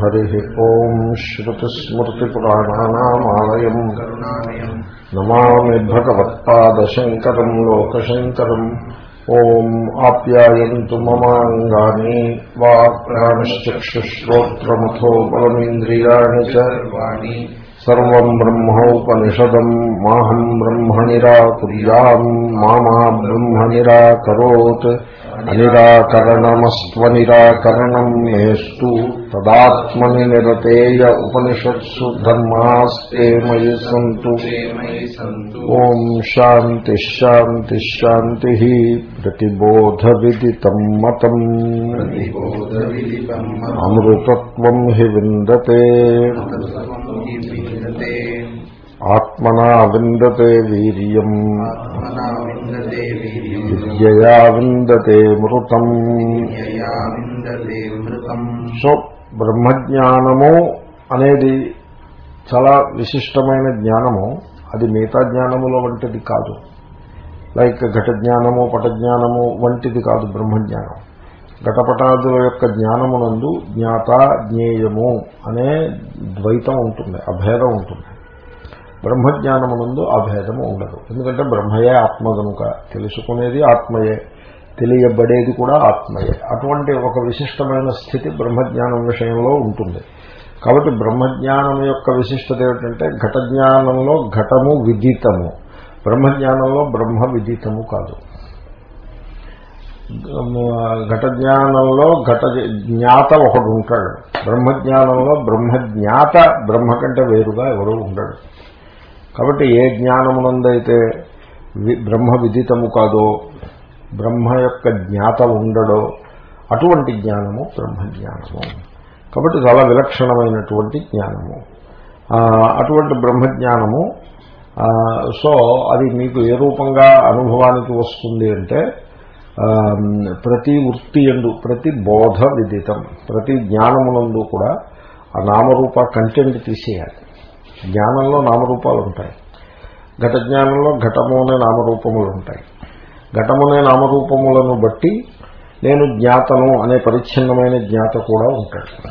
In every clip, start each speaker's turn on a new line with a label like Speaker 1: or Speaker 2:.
Speaker 1: हरिः ॐ श्रुतिस्मृतिपुराणानामालयम् नमामि भगवत्पादशङ्करम् लोकशङ्करम् ॐ आप्यायन्तु ममाङ्गानि वाक्प्राणश्चक्षुश्रोत्रमथो बलमिन्द्रियाणि च सर्वम् ब्रह्मोपनिषदम् माहम् ब्रह्म निराकुर्याम् అనిరాకరణమస్వ నిరాకరణం మేస్తు తదాత్మని నిరతేయ ఉపనిషత్సు ధర్మాస్తే మయి సంతు ఓం శాంతి శాంతి శాంతి ప్రతిబోధ విదితం మతం అమృతత్వం హి విందతే ఆత్మనా విందతే వీర్యం విద్యయా విందతే మృతం. సో బ్రహ్మజ్ఞానము అనేది చాలా విశిష్టమైన జ్ఞానము. అది మిగతా జ్ఞానముల వంటిది కాదు. లైక్ ఘట జ్ఞానము పట జ్ఞానము వంటిది కాదు బ్రహ్మజ్ఞానం. ఘటపటాదుల యొక్క జ్ఞానమునందు జ్ఞాత జ్ఞేయము అనే ద్వైతం ఉంటుంది అభేదం ఉంటుంది. బ్రహ్మజ్ఞానమునందు భేదము ఉండదు. ఎందుకంటే బ్రహ్మయే ఆత్మ కనుక తెలుసుకునేది ఆత్మయే తెలియబడేది కూడా ఆత్మయే. అటువంటి ఒక విశిష్టమైన స్థితి బ్రహ్మజ్ఞానం విషయంలో ఉంటుంది. కాబట్టి బ్రహ్మజ్ఞానం యొక్క విశిష్టత ఏమిటంటే ఘట జ్ఞానంలో ఘటము విదితము. బ్రహ్మజ్ఞానంలో బ్రహ్మ విదితము కాదు. ఘట జ్ఞానంలో ఘట జ్ఞాత ఒకడు ఉంటాడు. బ్రహ్మజ్ఞానంలో బ్రహ్మజ్ఞాత బ్రహ్మ కంటే వేరుగా ఎవరు ఉండడు కాబట్టి ఏ జ్ఞానమునందైతే బ్రహ్మ విదితము కాదో బ్రహ్మ యొక్క జ్ఞాత ఉండడో అటువంటి జ్ఞానము బ్రహ్మజ్ఞానము. కాబట్టి చాలా విలక్షణమైనటువంటి జ్ఞానము. అటువంటి బ్రహ్మజ్ఞానము సో అది మీకు ఏ రూపంగా అనుభవానికి వస్తుంది అంటే ప్రతి వృత్తి ఎందు ప్రతి బోధ విదితం ప్రతి జ్ఞానమునందు కూడా ఆ నామరూప కంటెంట్ తీసేయాలి. జ్ఞానంలో నామరూపాలు ఉంటాయి ఘట జ్ఞానంలో ఘటము అనే నామరూపములు ఉంటాయి ఘటమునే నామరూపములను బట్టి నేను జ్ఞాతను అనే పరిచ్ఛిన్నమైన జ్ఞాత కూడా ఉంటాడు.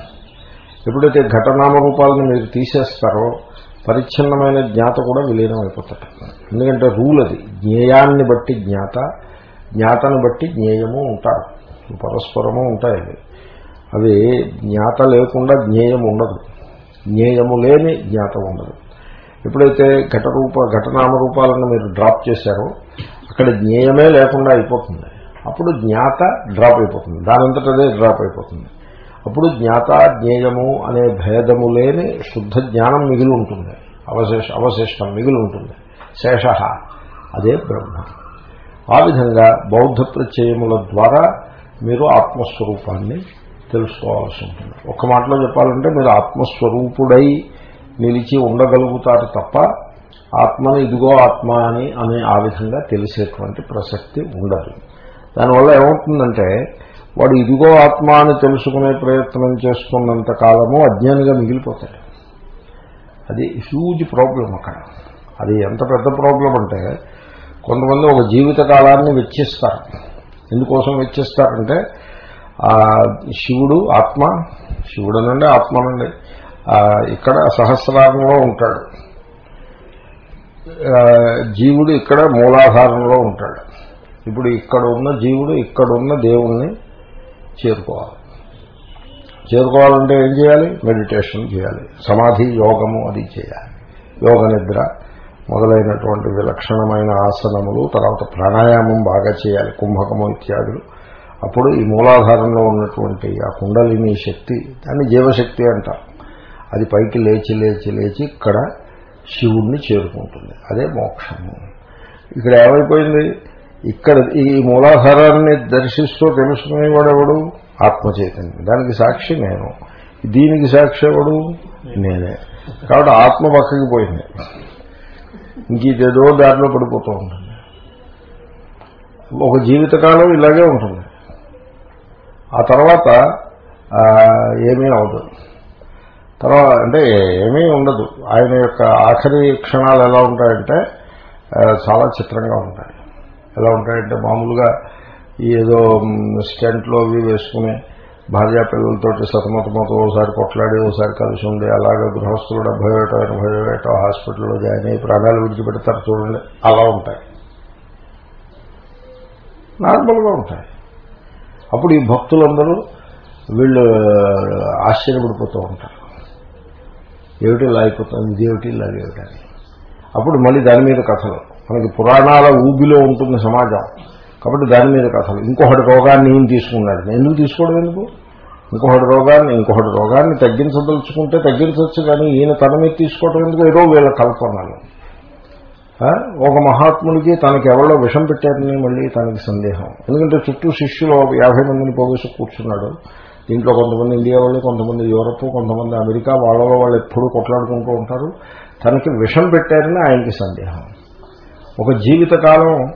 Speaker 1: ఎప్పుడైతే ఘటనామరూపాలను మీరు తీసేస్తారో పరిచ్ఛిన్నమైన జ్ఞాత కూడా విలీనం అయిపోతాడు ఎందుకంటే రూల్ అది. జ్ఞేయాన్ని బట్టి జ్ఞాత జ్ఞాతను బట్టి జ్ఞేయము ఉంటారు. పరస్పరము ఉంటాయి అవి. అవి జ్ఞాత లేకుండా జ్ఞేయం ఉండదు. జ్ఞేయము లేని జ్ఞాతం ఉండదు. ఎప్పుడైతే ఘటరూప ఘటనామ రూపాలను మీరు డ్రాప్ చేశారో అక్కడ జ్ఞేయమే లేకుండా అయిపోతుంది. అప్పుడు జ్ఞాత డ్రాప్ అయిపోతుంది. దానంతటదే డ్రాప్ అయిపోతుంది. అప్పుడు జ్ఞాత జ్ఞేయము అనే భేదము లేని శుద్ధ జ్ఞానం మిగిలి ఉంటుంది. అవశేష అవశిష్టం మిగిలి ఉంటుంది. శేష. అదే బ్రహ్మ. ఆ విధంగా బౌద్ధ ప్రత్యయముల ద్వారా మీరు ఆత్మస్వరూపాన్ని తెలుసుకోవాల్సి ఉంటుంది ఒక మాటలో చెప్పాలంటే మీరు ఆత్మస్వరూపుడై నిలిచి ఉండగలుగుతారు తప్ప ఆత్మను ఇదిగో ఆత్మ అని అనే ఆ విధంగా తెలిసేటువంటి ప్రసక్తి ఉండదు. దానివల్ల ఏమవుతుందంటే వాడు ఇదిగో ఆత్మ అని తెలుసుకునే ప్రయత్నం చేస్తున్నంత కాలము అజ్ఞానిగా మిగిలిపోతాడు అది హ్యూజ్ ప్రాబ్లం అక్కడ. అది ఎంత పెద్ద ప్రాబ్లం అంటే కొంతమంది ఒక జీవిత కాలాన్ని వెచ్చిస్తారు. ఎందుకోసం వెచ్చిస్తారంటే శివుడు ఆత్మ శివుడనండి ఆత్మనండి ఇక్కడ సహస్రారంలో ఉంటాడు. జీవుడు ఇక్కడ మూలాధారంలో ఉంటాడు. ఇప్పుడు ఇక్కడ ఉన్న జీవుడు ఇక్కడ ఉన్న దేవుణ్ణి చేరుకోవాలి. చేరుకోవాలంటే ఏం చేయాలి? మెడిటేషన్ చేయాలి. సమాధి యోగము అది చేయాలి. యోగ నిద్ర మొదలైనటువంటి విలక్షణమైన ఆసనములు తర్వాత ప్రాణాయామం బాగా చేయాలి. కుంభకము ఇత్యాదులు. అప్పుడు ఈ మూలాధారంలో ఉన్నటువంటి ఆ కుండలిని శక్తి దాన్ని జీవశక్తి అంటారు అది పైకి లేచి లేచి లేచి ఇక్కడ శివుణ్ణి చేరుకుంటుంది. అదే మోక్షము. ఇక్కడ ఏమైపోయింది? ఇక్కడ ఈ మూలాధారాన్ని దర్శిస్తూ తెలుసుకునేవాడెవడు ఆత్మచైతన్యం దానికి సాక్షి నేను. దీనికి సాక్షి ఎవడు? నేనే. కాబట్టి ఆత్మ పక్కకి పోయింది. ఇంక ఇదేదో దారిలో పడిపోతూ ఉంటుంది. ఒక జీవితకాలం ఇలాగే ఉంటుంది. ఆ తర్వాత ఏమీ అవదు. తర్వాత అంటే ఏమీ ఉండదు. ఆయన యొక్క ఆఖరి క్షణాలు ఎలా ఉంటాయంటే చాలా చిత్రంగా ఉంటాయి. ఎలా ఉంటాయంటే మామూలుగా ఏదో స్టెంట్లో అవి వేసుకుని భార్యా పిల్లలతోటి సతమతమతో ఒకసారి కొట్లాడి ఓసారి కలిసి ఉండి అలాగే గృహస్థులు డెబ్బై ఏటో ఎనభై ఏటో హాస్పిటల్లో జాయిన్ అయ్యి ప్రాణాలు విడిచిపెడతారు చూడండి. అలా ఉంటాయి. నార్మల్గా ఉంటాయి. అప్పుడు ఈ భక్తులందరూ వీళ్ళు ఆశ్చర్యపడిపోతూ ఉంటారు. ఏమిటి ఇలా అయిపోతుంది? ఇదేమిటి ఇలాగేమిటని అప్పుడు మళ్ళీ దాని మీద కథలు. మనకి పురాణాల ఊబిలో ఉంటుంది సమాజం. కాబట్టి దాని మీద కథలు. ఇంకొకటి రోగాన్ని ఏం తీసుకున్నాడు? ఎందుకు తీసుకోవడం ఎందుకు? ఇంకొకటి రోగాన్ని ఇంకొకటి రోగాన్ని తగ్గించదలుచుకుంటే తగ్గించవచ్చు కానీ ఈయన తన మీద తీసుకోవడం ఎందుకు? ఏదో వీళ్ళ కల్పనలు. ఒక మహాత్ముడికి తనకి ఎవరో విషం పెట్టారని మళ్ళీ తనకి సందేహం. ఎందుకంటే చుట్టూ శిష్యులు ఒక యాభై మందిని పోగేసి కూర్చున్నాడు. దీంట్లో కొంతమంది ఇండియా వాళ్ళు కొంతమంది యూరప్ కొంతమంది అమెరికా వాళ్ళలో వాళ్ళు ఎప్పుడూ కొట్లాడుకుంటూ ఉంటారు. తనకి విషం పెట్టారని ఆయనకి సందేహం. ఒక జీవితకాలం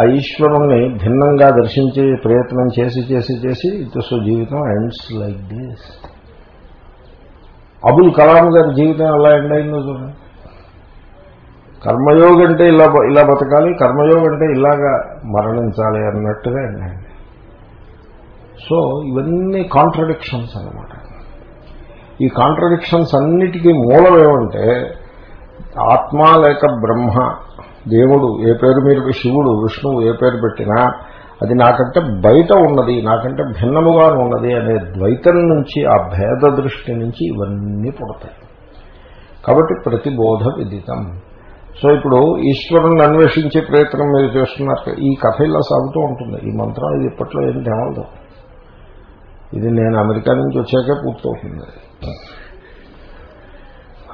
Speaker 1: ఆ ఈశ్వరుణ్ణి భిన్నంగా దర్శించే ప్రయత్నం చేసి చేసి చేసి సో జీవితం ends like this Abul Kalam గారి జీవితం ఎలా ఎండ్ అయిందో చూడండి. కర్మయోగ అంటే ఇలా బ- ఇలా బతకాలి కర్మయోగ అంటే ఇలాగా మరణించాలి అన్నట్టుగా ఎండ్ సో ఇవన్నీ కాంట్రడిక్షన్స్ అన్నమాట. ఈ కాంట్రడిక్షన్స్ అన్నిటికీ మూలం ఏమంటే ఆత్మ లేక బ్రహ్మ దేవుడు ఏ పేరు మీరు శివుడు విష్ణువు ఏ పేరు పెట్టినా అది నాకంటే బయట ఉన్నది నాకంటే భిన్నముగా ఉన్నది అనే ద్వైతం నుంచి ఆ భేద దృష్టి నుంచి ఇవన్నీ పుడతాయి. కాబట్టి ప్రతిబోధ విదితం. సో ఇప్పుడు ఈశ్వరుని అన్వేషించే ప్రయత్నం మీరు చేస్తున్నారు. ఈ కథ ఇలా సాగుతూ ఉంటుంది. ఈ మంత్రం ఇది ఇప్పట్లో ఏం తెమలదు ఇది నేను అమెరికా నుంచి వచ్చాకే పూర్తవుతుంది.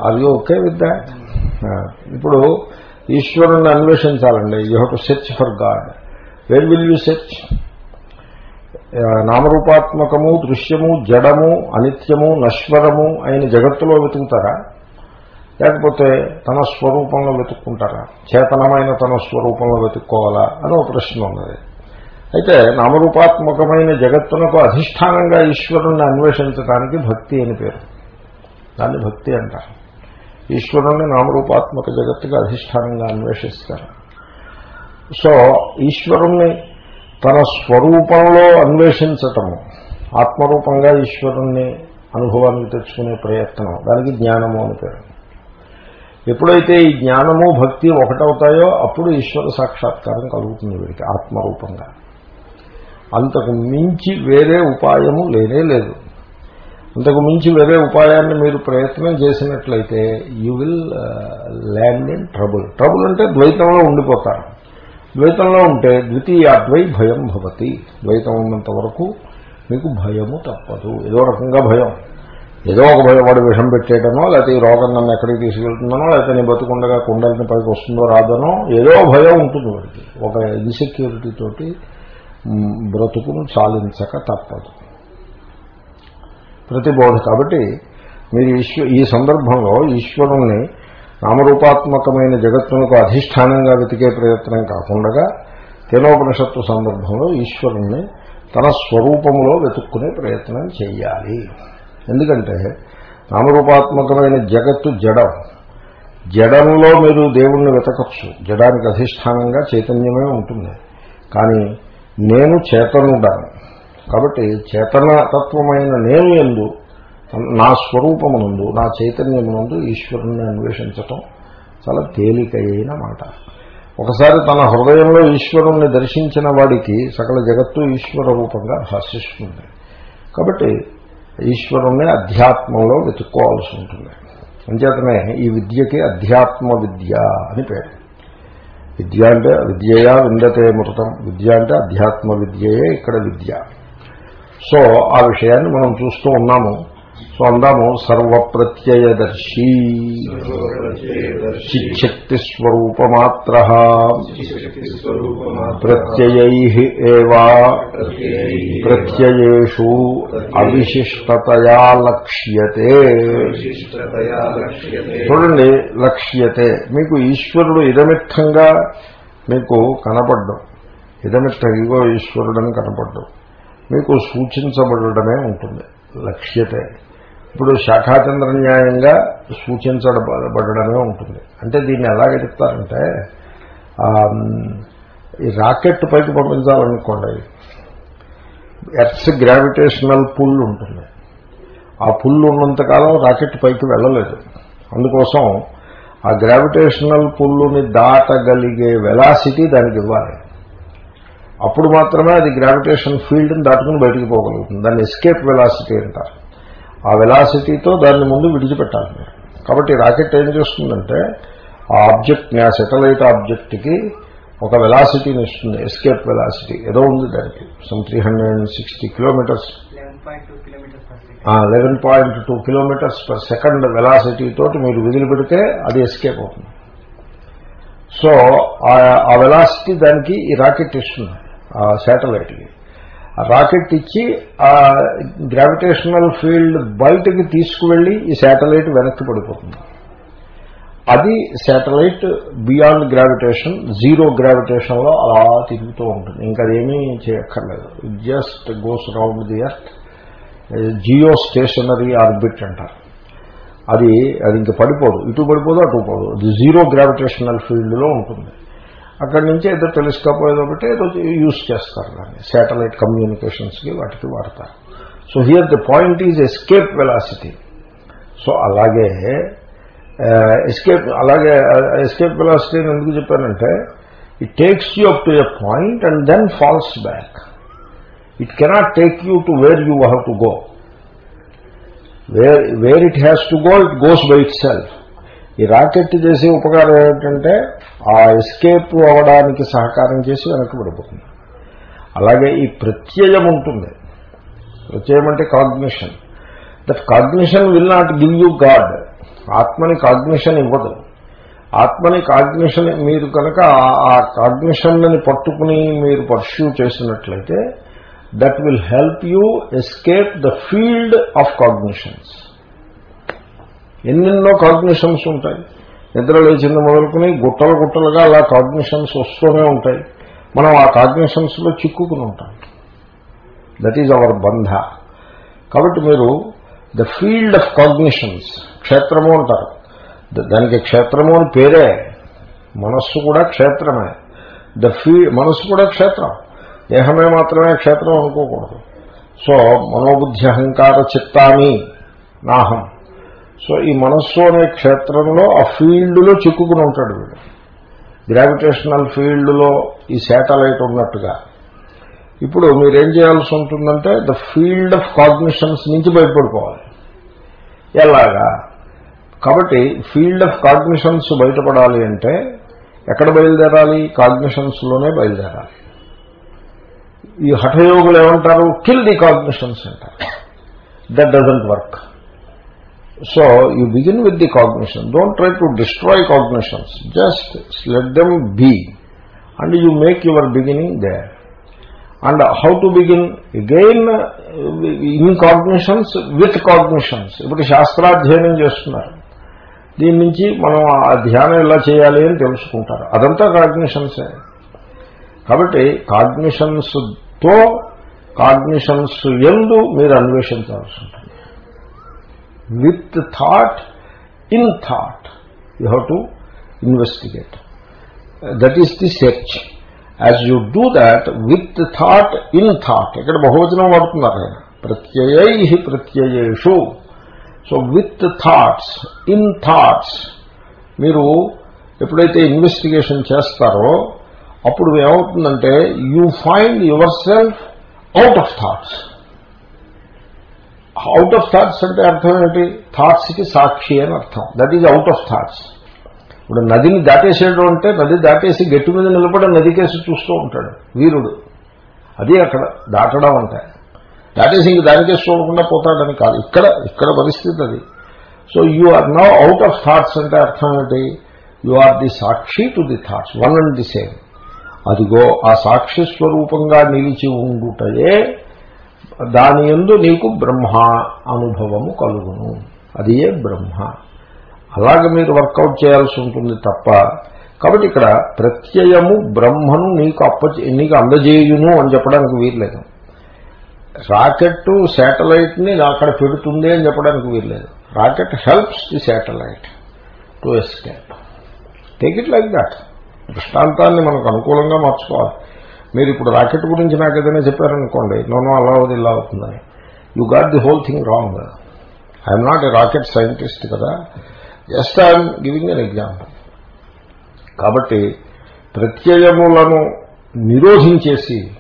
Speaker 1: అది ఓకే విత్ దాట్ ఇప్పుడు ఈశ్వరుణ్ణి అన్వేషించాలండి. You have to search for God where will you search నామరూపాత్మకము దృశ్యము జడము అనిత్యము నశ్వరము అయిన జగత్తులో వెతుకుతారా? లేకపోతే తన స్వరూపంలో వెతుక్కుంటారా? చేతనమైన తన స్వరూపంలో వెతుక్కోవాలా? అని ఒక ప్రశ్న ఉన్నది. అయితే నామరూపాత్మకమైన జగత్తునకు అధిష్టానంగా ఈశ్వరుణ్ణి అన్వేషించడానికి భక్తి అని పేరు. దాన్ని భక్తి అంటారు. ఈశ్వరుణ్ణి నామరూపాత్మక జగత్తుగా అధిష్టానంగా అన్వేషిస్తారు. సో ఈశ్వరుణ్ణి తన స్వరూపంలో అన్వేషించటము ఆత్మరూపంగా ఈశ్వరుణ్ణి అనుభవానికి తెచ్చుకునే ప్రయత్నం దానికి జ్ఞానము అని పేరు. ఎప్పుడైతే ఈ జ్ఞానము భక్తి ఒకటవుతాయో అప్పుడు ఈశ్వర సాక్షాత్కారం కలుగుతుంది వీడికి ఆత్మరూపంగా. అంతకు మించి వేరే ఉపాయము లేనే లేదు. అంతకు మించి వేరే ఉపాయాన్ని మీరు ప్రయత్నం చేసినట్లయితే you will land in trouble trouble అంటే ద్వైతంలో ఉండిపోతారు. ద్వైతంలో ఉంటే ద్వితీయాద్వై భయం భవతి. ద్వైతం ఉన్నంత వరకు మీకు భయము తప్పదు. ఏదో రకంగా భయం. ఏదో ఒక భయపడి వాడు విషం పెట్టేయడనో లేకపోతే ఈ రోగం నన్ను ఎక్కడికి తీసుకెళ్తుందనో లేకపోతే నేను బతుకుండగా కుండలని పైకి వస్తుందో రాదనో ఏదో భయం ఉంటుంది వాడికి. ఒక ఇన్సెక్యూరిటీ తోటి బ్రతుకును చాలించక తప్పదు. ప్రతిబోధ. కాబట్టి మీరు ఈశ్వ ఈ సందర్భంలో ఈశ్వరుణ్ణి నామరూపాత్మకమైన జగత్తునకు అధిష్టానంగా వెతికే ప్రయత్నం కాకుండా తేనోపనిషత్తు సందర్భంలో ఈశ్వరుణ్ణి తన స్వరూపంలో వెతుక్కునే ప్రయత్నం చేయాలి. ఎందుకంటే నామరూపాత్మకమైన జగత్తు జడం. జడంలో మీరు దేవుణ్ణి వెతకచ్చు. జడానికి అధిష్టానంగా చైతన్యమే ఉంటుంది. కానీ నేను చేతనుడాను. కాబట్టి చేతనతత్వమైన నేను ఎందు నా స్వరూపమునందు నా చైతన్యమునందు ఈశ్వరుణ్ణి అన్వేషించటం చాలా తేలికైన మాట. ఒకసారి తన హృదయంలో ఈశ్వరుణ్ణి దర్శించిన వాడికి సకల జగత్తు ఈశ్వర రూపంగా భాషిస్తుంది. కాబట్టి ఈశ్వరుణ్ణి అధ్యాత్మంలో వెతుక్కోవాల్సి ఉంటుంది. అంచేతనే ఈ విద్యకి అధ్యాత్మ విద్య అని పేరు. విద్య అంటే విద్యయా విందతే మృతం. విద్య అంటే అధ్యాత్మ విద్యయే ఇక్కడ విద్య. సో ఆ విషయాన్ని మనం చూస్తూ ఉన్నాము. సో అందాము సర్వప్రత్యయదర్శి. చిచ్చక్తి స్వరూపమాత్ర ప్రత్యయై ఏవా? ప్రత్యయేషు అవిశిష్టతయా లక్ష్యతే. చూడండి లక్ష్యతే. మీకు ఈశ్వరుడు ఇదమిత్తంగా మీకు కనపడ్డం. ఇదమిత్త ఇగో ఈశ్వరుడని కనపడ్డం. మీకు సూచించబడమే ఉంటుంది. లక్ష్యతే. ఇప్పుడు శాఖాచంద్ర న్యాయంగా సూచించబడమే ఉంటుంది. అంటే దీన్ని ఎలాగ చెప్తారంటే ఈ రాకెట్ పైకి పంపించాలనుకోండి ఎర్త్స్ గ్రావిటేషనల్ పుల్ ఉంటుంది. ఆ పుల్ ఉన్నంతకాలం రాకెట్ పైకి వెళ్ళలేదు. అందుకోసం ఆ గ్రావిటేషనల్ పుల్లుని దాటగలిగే వెలాసిటీ దానికి ఇవ్వాలి. అప్పుడు మాత్రమే అది గ్రావిటేషన్ ఫీల్డ్ని దాటుకుని బయటికి పోగలుగుతుంది. దాన్ని ఎస్కేప్ వెలాసిటీ అంటారు. ఆ వెలాసిటీతో దాన్ని ముందు విడిచిపెట్టాలి మీరు. కాబట్టి రాకెట్ ఏం చేస్తుందంటే ఆ ఆబ్జెక్ట్ని ఆ సెటిలైట్ ఆబ్జెక్ట్కి ఒక వెలాసిటీని ఇస్తుంది ఎస్కేప్ వెలాసిటీ. ఏదో ఉంది దానికి. Some three hundred sixty kilometers eleven point two kilometers per second velocity తోటి మీరు విదిలిపెడితే అది ఎస్కేప్ అవుతుంది. సో ఆ వెలాసిటీ దానికి ఈ రాకెట్ ఇస్తుంది ఆ శాటిలైట్కి రాకెట్ ఇచ్చి ఆ గ్రావిటేషనల్ ఫీల్డ్ బయటకి తీసుకువెళ్ళి ఈ శాటిలైట్ వెనక్కి పడిపోతుంది. అది శాటిలైట్ బియాండ్ గ్రావిటేషన్ జీరో గ్రావిటేషన్లో అలా తిరుగుతూ ఉంటుంది. ఇంకా అదేమీ చేయక్కర్లేదు. It just goes round the earth geostationary orbit అంటారు. అది అది ఇంక పడిపోదు. ఇటు పడిపోదు అటు పోదు. అది జీరో గ్రావిటేషనల్ ఫీల్డ్లో ఉంటుంది. అక్కడి నుంచి ఏదో టెలిస్కోప్ ఏదో ఒకటి ఏదో యూజ్ చేస్తారు దాన్ని. శాటిలైట్ కమ్యూనికేషన్స్కి వాటికి వాడతారు. So here the point is escape velocity so అలాగే ఎస్కేప్ అలాగే ఎస్కేప్ వెలాసిటీ ఎందుకు చెప్పానంటే it takes you up to a point and then falls back it cannot take you to where you have to go where where it has to go it goes by itself ఈ rocket చేసే ఉపకారం ఏమిటంటే ఆ escape అవడానికి సహకారం చేసి వెనక్కి పడిపోతుంది అలాగే ఈ ప్రత్యయం ఉంటుంది. ప్రత్యయం అంటే cognition. That cognition will not give you God ఆత్మని కాగ్నిషన్ ఇవ్వదు. ఆత్మని కాగ్నిషన్ మీరు కనుక ఆ కాగ్నిషన్ని పట్టుకుని మీరు పర్ష్యూ చేసినట్లయితే that will help you escape the field of cognitions ఎన్నెన్నో కాగ్నిషన్స్ ఉంటాయి. నిద్ర లేచింది మొదలుకుని గుట్టలు గుట్టలుగా అలా కాగ్నిషన్స్ వస్తూనే ఉంటాయి. మనం ఆ కాగ్నిషన్స్లో చిక్కుకుని ఉంటాం. దట్ ఈజ్ అవర్ బంధ కాబట్టి మీరు ద ఫీల్డ్ ఆఫ్ కాగ్నిషన్స్ క్షేత్రము అంటారు. దానికి క్షేత్రము అని పేరే. మనస్సు కూడా క్షేత్రమే. ద ఫీ మనస్సు కూడా క్షేత్రం. దేహమే మాత్రమే క్షేత్రం అనుకోకూడదు. సో మనోబుద్ధి అహంకార చిత్తాని నాహం. సో ఈ మనస్సు అనే క్షేత్రంలో ఆ ఫీల్డ్లో చిక్కుకుని ఉంటాడు వీడు. గ్రావిటేషనల్ ఫీల్డ్లో ఈ శాటిలైట్ ఉన్నట్టుగా. ఇప్పుడు మీరేం చేయాల్సి ఉంటుందంటే ద ఫీల్డ్ ఆఫ్ కాగ్నిషన్స్ నుంచి బయటపడిపోవాలి. ఎలాగా? కాబట్టి ఫీల్డ్ ఆఫ్ కాగ్నిషన్స్ బయటపడాలి అంటే ఎక్కడ బయలుదేరాలి? కాగ్నిషన్స్లోనే బయలుదేరాలి. ఈ హఠయోగులు ఏమంటారు? కిల్ ది కాగ్నిషన్స్ అంటారు. That doesn't work so you begin with the cognition don't try to destroy cognitions just let them be and you make your beginning there and how to begin again in cognitions with cognitions ఇప్పుడు శాస్త్రాధ్యయనం చేస్తున్నారు. దీని నుంచి మనం ఆ ధ్యానం ఎలా చేయాలి అని తెలుసుకుంటారు. అదంతా కాగ్నిషన్సే కాబట్టి కాగ్నిషన్స్తో కాగ్నిషన్స్ ఎందు మీరు అన్వేషించాల్సి ఉంటుంది. With thought in thought you have to investigate that is the search as you do that with thought in thought ఇక్కడ బహువచనం వాడుతున్నారు ఆయన. ప్రత్యయై ప్రత్యయేషు. So with thoughts in thoughts మీరు ఎప్పుడైతే ఇన్వెస్టిగేషన్ చేస్తారో అప్పుడు ఏమవుతుందంటే you find yourself out of thoughts out of thoughts అంటే అర్థం ఏంటి థాట్స్కి సాక్షి అని అర్థం. That is out of thoughts ఇప్పుడు నదిని దాటేసేయడం అంటే నది దాటేసి గట్టి మీద నిలబడి నదికేసి చూస్తూ ఉంటాడు వీరుడు. అది అక్కడ దాటడం అంటే. దాటేసి ఇంక దానికేసి చూడకుండా పోతాడని కాదు. ఇక్కడ ఇక్కడ పరిస్థితి అది. So you are now out of thoughts అంటే అర్థం ఏంటి you are the Sakshi to the thoughts one and the same అదిగో ఆ సాక్షి స్వరూపంగా నిలిచి ఉండుటయే దాని ఎందు నీకు బ్రహ్మ అనుభవము కలుగును. అది ఏ బ్రహ్మ. అలాగే మీరు వర్కౌట్ చేయాల్సి ఉంటుంది తప్ప కాబట్టి ఇక్కడ ప్రత్యయము బ్రహ్మను నీకు అప్ప నీకు అందజేయును అని చెప్పడానికి వీర్లేదు రాకెట్ శాటిలైట్ని అక్కడ పెడుతుంది అని చెప్పడానికి వీర్లేదు rocket helps the satellite to escape. Take it like that. దృష్టాంతాన్ని మనకు అనుకూలంగా మార్చుకోవాలి. మీరు ఇప్పుడు రాకెట్ గురించి నాకు ఏదైనా చెప్పారనుకోండి నోనో అలా అవుతుంది ఇలా అవుతుందని. You got the whole thing wrong I'm not a rocket scientist కదా. Just I'm giving an example కాబట్టి ప్రత్యయములను నిరోధించేసి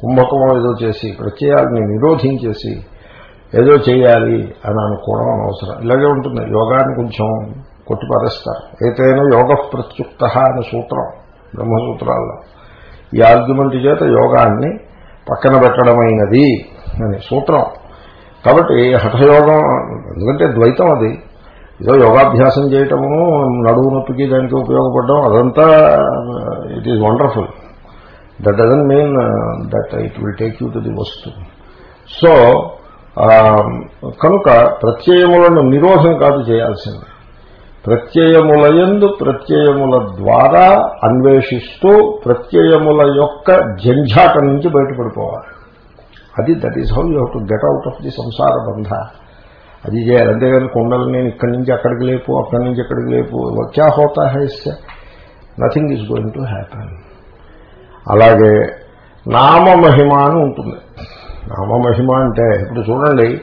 Speaker 1: కుంభకం ఏదో చేసి ప్రత్యయాలని నిరోధించేసి ఏదో చేయాలి అని అనుకోవడం అనవసరం. ఇలాగే ఉంటుంది. యోగాన్ని కొంచెం కొట్టిపారేస్తారు. ఏదైనా యోగ ప్రత్యుక్త అనే సూత్రం బ్రహ్మసూత్రాల్లో. ఈ ఆర్గ్యుమెంట్ చేత యోగాన్ని పక్కన పెట్టడమైనది అని సూత్రం. కాబట్టి హఠయోగం ఎందుకంటే ద్వైతం అది. ఏదో యోగాభ్యాసం చేయటము నడువు నొప్పికి దానికి ఉపయోగపడడం అదంతా it is wonderful that doesn't mean that it will take you to the వస్తు సో కనుక ప్రత్యయములను నిరోధం కాదు చేయాల్సింది. ప్రత్యయములయందు ప్రత్యయముల ద్వారా అన్వేషిస్తూ ప్రత్యయముల యొక్క జంఝాటం నుంచి బయటపడిపోవాలి. అది that is how you have to get out of the సంసార బంధ అది చేయాలి అంతేగాని కొండలు నేను ఇక్కడి నుంచి అక్కడికి లేపు అక్కడి నుంచి ఎక్కడికి లేపు క్యా హోతా high nothing is going to happen అలాగే నామమహిమ అని ఉంటుంది. నామమహిమ అంటే ఇప్పుడు చూడండి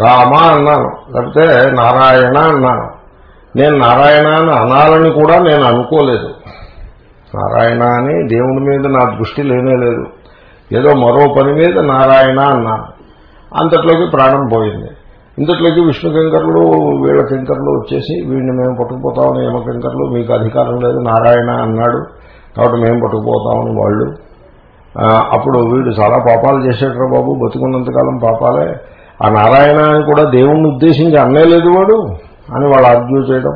Speaker 1: రామ అన్నాను లేకపోతే నారాయణ అన్నాను. నేను నారాయణ అని అనాలని కూడా నేను అనుకోలేదు. నారాయణ అని దేవుని మీద నా దృష్టి లేనే లేదు. ఏదో మరో పని మీద నారాయణ అన్నాను. అంతట్లోకి ప్రాణం పోయింది. ఇంతట్లోకి విష్ణు కింకర్లు వీళ్ళ కింకర్లు వచ్చేసి వీడిని మేము పట్టుకుపోతామని యమ కింకర్లు మీకు అధికారం లేదు నారాయణ అన్నాడు. కాబట్టి మేము పట్టుకుపోతామని వాళ్ళు. అప్పుడు వీడు చాలా పాపాలు చేసేట్రా బాబు బతుకున్నంతకాలం పాపాలే. ఆ నారాయణ అని కూడా దేవుణ్ణి ఉద్దేశించి అన్నేలేదు వాడు. అని వాళ్ళు ఆర్గ్యూ చేయడం.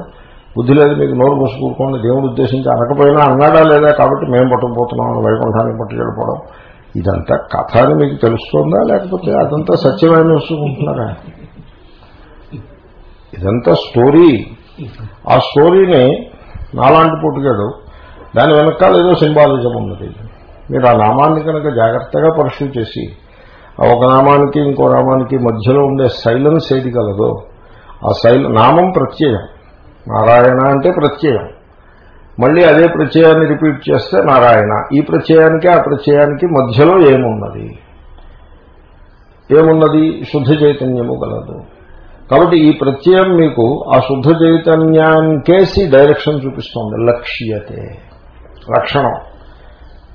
Speaker 1: బుద్ధి లేదు మీకు నోరు మూసుకూరుకోండి దేవుని ఉద్దేశించి అనకపోయినా అన్నాడా లేదా కాబట్టి మేము పట్టుకుపోతున్నాం అని వైకుంఠానికి పట్టుకెళ్ళిపోవడం ఇదంతా కథ అని మీకు తెలుస్తుందా? లేకపోతే అదంతా సత్యమైన చూసుకుంటున్నారా? ఇదంతా స్టోరీ ఆ స్టోరీని నాలాంటి పుట్టుగాడు దాని వెనకాల ఏదో సింబాలిజం ఉన్నది. మీరు ఆ నామాన్ని కనుక జాగ్రత్తగా పరిశీలి చేసి ఒక నామానికి ఇంకో నామానికి మధ్యలో ఉండే సైలెన్స్ ఏది కలదో ఆ శైల నామం ప్రత్యయం. నారాయణ అంటే ప్రత్యయం. మళ్ళీ అదే ప్రత్యయాన్ని రిపీట్ చేస్తే నారాయణ. ఈ ప్రత్యయానికి ఆ ప్రత్యయానికి మధ్యలో ఏమున్నది? ఏమున్నది? శుద్ధ చైతన్యము గలదు. కాబట్టి ఈ ప్రత్యయం మీకు ఆ శుద్ధ చైతన్యానికేసి డైరెక్షన్ చూపిస్తోంది. లక్ష్యతే. లక్షణం.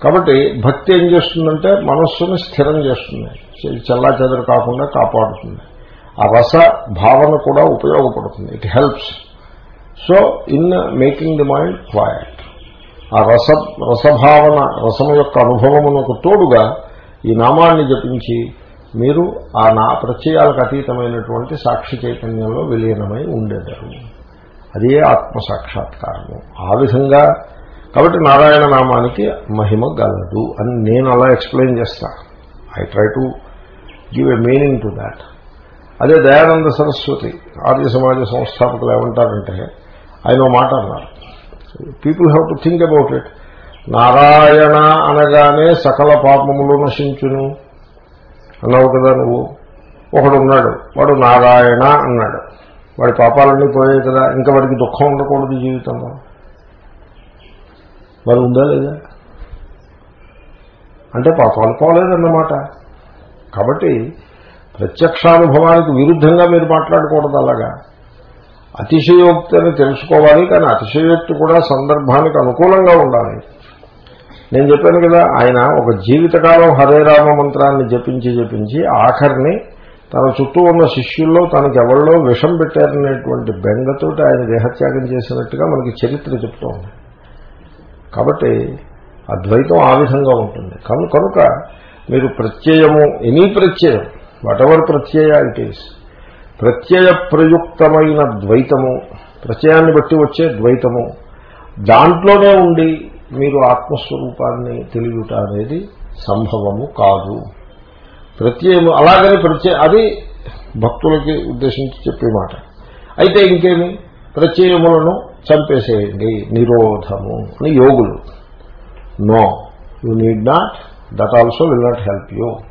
Speaker 1: కాబట్టి భక్తి ఏం చేస్తుందంటే మనస్సును స్థిరం చేస్తుంది. చెల్లా చెదరు కాకుండా కాపాడుతుంది. ఆ రస భావన కూడా ఉపయోగపడుతుంది. It helps so in making the mind quiet ఆ రస రసభావన రసము యొక్క అనుభవమునకు తోడుగా ఈ నామాన్ని జపించి మీరు ఆ నా ప్రత్యయాలకు అతీతమైనటువంటి సాక్షి చైతన్యంలో విలీనమై ఉండేదారు. అదే ఆత్మసాక్షాత్కారము ఆ విధంగా కాబట్టి నారాయణ నామానికి మహిమ గలదు అని నేను అలా ఎక్స్ప్లెయిన్ చేస్తా. I try to give a meaning to that అదే దయానంద సరస్వతి ఆర్య సమాజ సంస్థాపకులు ఏమంటారంటే ఆయన మాట అన్నారు. People have to think about it Narayana అనగానే సకల పాపములు నశించును. అన్నావు కదా నువ్వు? ఒకడు ఉన్నాడు. వాడు నారాయణ అన్నాడు. వాడి పాపాలన్నీ పోయాయి కదా. ఇంకా వాడికి దుఃఖం ఉండకూడదు జీవితంలో. మరి ఉందా లేదా? అంటే పాపాలు పోలేదన్నమాట. కాబట్టి ప్రత్యక్షానుభవానికి విరుద్ధంగా మీరు మాట్లాడకూడదు అలాగా? అతిశయోక్తి అని తెలుసుకోవాలి కానీ అతిశయోక్తి కూడా సందర్భానికి అనుకూలంగా ఉండాలి. నేను చెప్పాను కదా ఆయన ఒక జీవితకాలం హరేరామ మంత్రాన్ని జపించి జపించి ఆఖరిని తన చుట్టూ ఉన్న శిష్యుల్లో తనకి ఎవరిలో విషం పెట్టారనేటువంటి బెంగతోటి ఆయన దేహత్యాగం చేసినట్టుగా మనకి చరిత్ర చెప్తోంది. కాబట్టి అద్వైతం ఆ విధంగా ఉంటుంది. కనుక మీరు ప్రత్యయము ఎనీ ప్రత్యయం వాట్ ఎవర్ ప్రత్యయ ఇట్ ఈస్. ప్రత్యయ ప్రయుక్తమైన ద్వైతము ప్రత్యయాన్ని బట్టి వచ్చే ద్వైతము దాంట్లోనే ఉండి మీరు ఆత్మస్వరూపాన్ని తెలియట అనేది సంభవము కాదు. ప్రత్యయము అలాగని ప్రత్యయ అది భక్తులకి ఉద్దేశించి చెప్పే మాట. అయితే ఇంకేమి? ప్రత్యయములను చంపేసేయండి నిరోధము అని యోగులు. No you need not that also will not help you.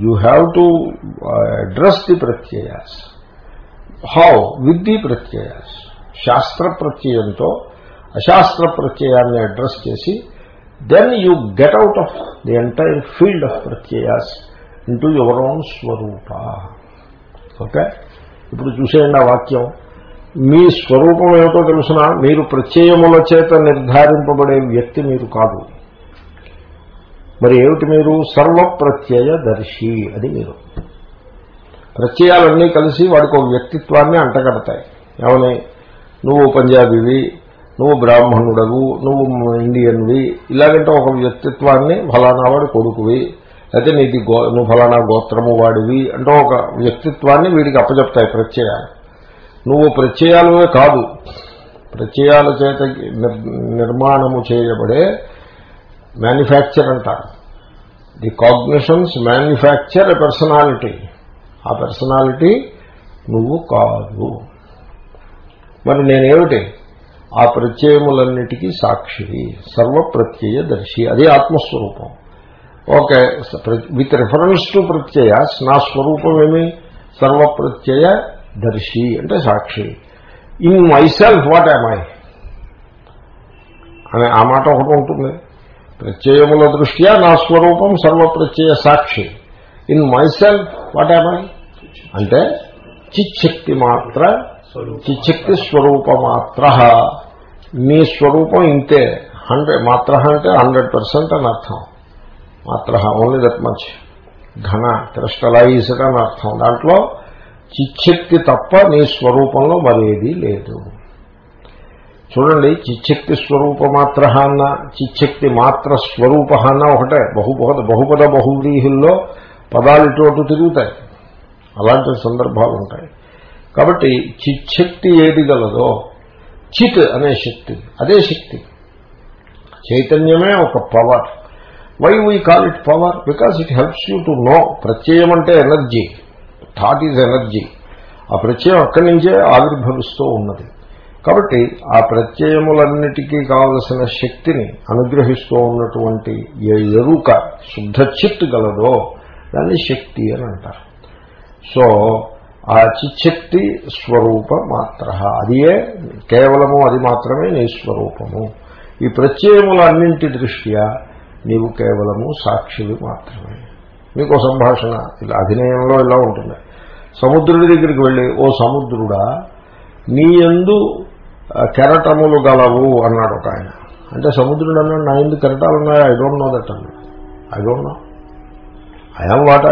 Speaker 1: You have to address the ప్రత్యయాస్. How? With the ప్రత్యయాస్. శాస్త్ర ప్రత్యయంతో అశాస్త్ర ప్రత్యయాన్ని అడ్రస్ చేసి then you get out of the entire field of ప్రత్యయాస్ into your own Swaroopa. Okay? ఇప్పుడు చూసేయండి ఆ వాక్యం. మీ స్వరూపం ఏమిటో తెలుసిన? మీరు ప్రత్యయముల చేత నిర్ధారింపబడే వ్యక్తి మీరు కాదు. మరి ఏమిటి మీరు? సర్వప్రత్యయ దర్శి అది మీరు. ప్రత్యయాలన్నీ కలిసి వాడికి ఒక వ్యక్తిత్వాన్ని అంటగడతాయి. ఏమని? నువ్వు పంజాబీవి నువ్వు బ్రాహ్మణుడవు నువ్వు ఇండియన్వి ఇలాగంటే ఒక వ్యక్తిత్వాన్ని ఫలానా వాడి కొడుకువి అయితే నీది గో నువ్వు ఫలానా గోత్రము వాడివి అంటే ఒక వ్యక్తిత్వాన్ని వీడికి అప్పచెప్తాయి ప్రత్యయాలు. నువ్వు ప్రత్యయాలవే కాదు. ప్రత్యయాల చేత నిర్మాణము చేయబడే మ్యానుఫ్యాక్చర్ అంటారు. ది కాగ్నిషన్స్ మ్యానుఫ్యాక్చర్ పర్సనాలిటీ ఆ పర్సనాలిటీ నువ్వు కాదు. మరి నేనేమిటి? ఆ ప్రత్యయములన్నిటికీ సాక్షి సర్వప్రత్యయ దర్శి అది ఆత్మస్వరూపం. ఓకే విత్ రిఫరెన్స్ టు ప్రత్యయ నా స్వరూపం ఏమి సర్వప్రత్యయ దర్శి అంటే సాక్షి. In myself what I I అనే ఆ మాట ఒకటి ఉంటుంది. ప్రత్యయముల దృష్ట్యా నా స్వరూపం సర్వప్రత్యయ సాక్షి. In myself what I అంటే చిచ్చక్తి మాత్ర చిచ్చక్తి స్వరూప మాత్ర మీ స్వరూపం ఇంతే. హండ్రెడ్ మాత్ర అంటే హండ్రెడ్ పర్సెంట్ అని అర్థం. మాత్ర ఓన్లీ దట్ మచ్ ఘన క్రిస్టలైజ్డ్ అని అర్థం. దాంట్లో చిచ్చక్తి తప్ప నీ స్వరూపంలో మరేది లేదు. చూడండి చిచ్చక్తి స్వరూప మాత్ర అన్న చిచ్చక్తి మాత్ర స్వరూప అన్న ఒకటే. బహుపద బహుపద బహువ్రీహుల్లో పదాలు ఇటు తిరుగుతాయి. అలాంటి సందర్భాలు ఉంటాయి. కాబట్టి చిచ్చక్తి ఏది గలదో చిత్ అనే శక్తి అదే శక్తి. చైతన్యమే ఒక power why we call it power because it helps you to know ప్రత్యయం అంటే ఎనర్జీ థాట్ ఈజ్ ఎనర్జీ ఆ ప్రత్యయం అక్కడి నుంచే ఆవిర్భవిస్తూ ఉన్నది. కాబట్టి ఆ ప్రత్యయములన్నిటికీ కావలసిన శక్తిని అనుగ్రహిస్తూ ఉన్నటువంటి ఏ ఎరుక శుద్ధ చిత్ గలదో దాన్ని శక్తి అని అంటారు. సో ఆ చిచ్చక్తి స్వరూప మాత్ర. అదియే కేవలము అది మాత్రమే నీ స్వరూపము. ఈ ప్రత్యయములన్నింటి దృష్ట్యా నీవు కేవలము సాక్షివి మాత్రమే. మీకు సంభాషణ ఇలా అధినయంలో ఇలా ఉంటుంది. సముద్రుడి దగ్గరికి వెళ్ళి ఓ సముద్రుడా నీ ఎందు కెరటములు గలవు అన్నాడు ఒక ఆయన. అంటే సముద్రుడు అన్నాడు నా ఎందుకు కెరటాలు ఉన్నాయా ఐ డోంట్ నో దట్ అన్నాడు. I don't know I am what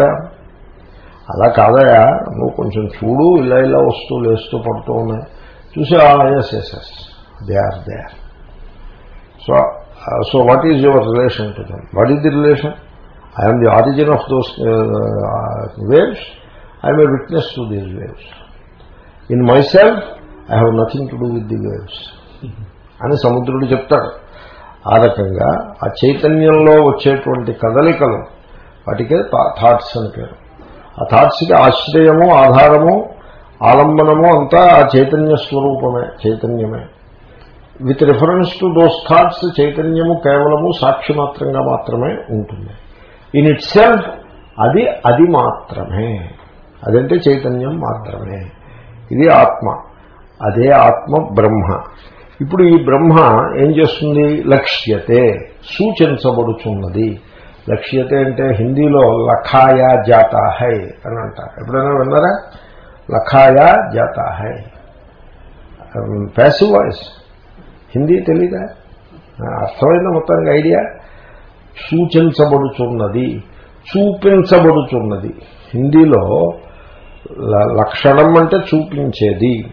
Speaker 1: అలా కాదయా నువ్వు కొంచెం చూడు ఇలా ఇలా వస్తూ లేస్తూ పడుతూ ఉన్నాయి. చూసి yes yes yes they are they are so so what is your relation to them what is the relation I'm the origin of those waves I'm a witness to these waves in myself I have nothing to do with the waves అని సముద్రుడు చెప్తాడు. ఆ రకంగా ఆ చైతన్యంలో వచ్చేటువంటి కదలికలు వాటికే థాట్స్ అని పేరు. ఆ థాట్స్కి ఆశ్రయము ఆధారము ఆలంబనము అంతా ఆ చైతన్య స్వరూపమే చైతన్యమే. With reference to those thoughts చైతన్యము కేవలము సాక్షి మాత్రంగా మాత్రమే ఉంటుంది. ఇన్ ఇట్ సెల్ఫ్ అది అది మాత్రమే. అదంటే చైతన్యం మాత్రమే. ఇది ఆత్మ. అదే ఆత్మ బ్రహ్మ. ఇప్పుడు ఈ బ్రహ్మ ఏం చేస్తుంది? లక్ష్యతే సూచించబడుచున్నది. లక్ష్యతే అంటే హిందీలో లఖాయా జాతా హై అని అంటారు. ఎప్పుడైనా విన్నారా? లఖాయా జాతా హై ప్యాసివ్ వాయిస్ హిందీ తెలీదా? అర్థమైన మొత్తానికి ఐడియా? సూచించబడుచున్నది. చూపించబడుచున్నది. హిందీలో లక్షణం అంటే చూపించేది.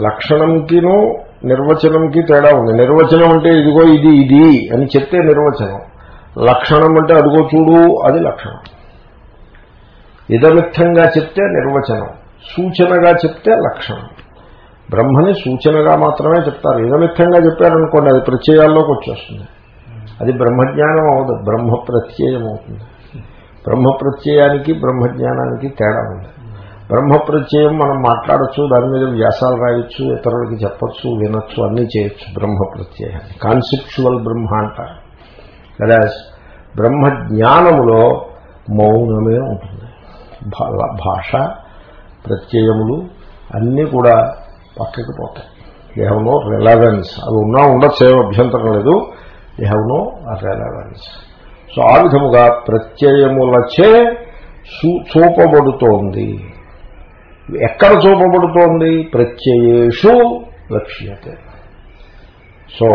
Speaker 1: లక్షణంకినూ నిర్వచనంకి తేడా ఉంది. నిర్వచనం అంటే ఇదిగో ఇది ఇది అని చెప్తే నిర్వచనం. లక్షణం అంటే అదిగో చూడు అది లక్షణం. ఇదమిత్తంగా చెప్తే నిర్వచనం. సూచనగా చెప్తే లక్షణం. బ్రహ్మని సూచనగా మాత్రమే చెప్తారు. ఇదమిత్తంగా చెప్పారనుకోండి అది ప్రత్యయాల్లోకి వచ్చేస్తుంది. అది బ్రహ్మజ్ఞానం అవదు బ్రహ్మ ప్రత్యయం అవుతుంది. బ్రహ్మ ప్రత్యయానికి బ్రహ్మజ్ఞానానికి తేడా ఉంది. బ్రహ్మ ప్రత్యయం మనం మాట్లాడచ్చు దాని మీద వ్యాసాలు రాయొచ్చు ఇతరులకి చెప్పచ్చు వినొచ్చు అన్నీ చేయొచ్చు బ్రహ్మ ప్రత్యయాన్ని కాన్సెప్చువల్ బ్రహ్మ అంటారు. కదా బ్రహ్మ జ్ఞానములో మౌనమే ఉంటుంది. భాష ప్రత్యయములు అన్నీ కూడా పక్కకి పోతాయి. దేహంలో రిలవెన్స్ అవి ఉన్నా ఉండొచ్చు అభ్యంతరం లేదు. They have no relevance so ఆ విధముగా ప్రత్యయములచే చూపబడుతోంది. ఎక్కడ చూపబడుతోంది? ప్రత్యయేషు లక్ష్యతే. సో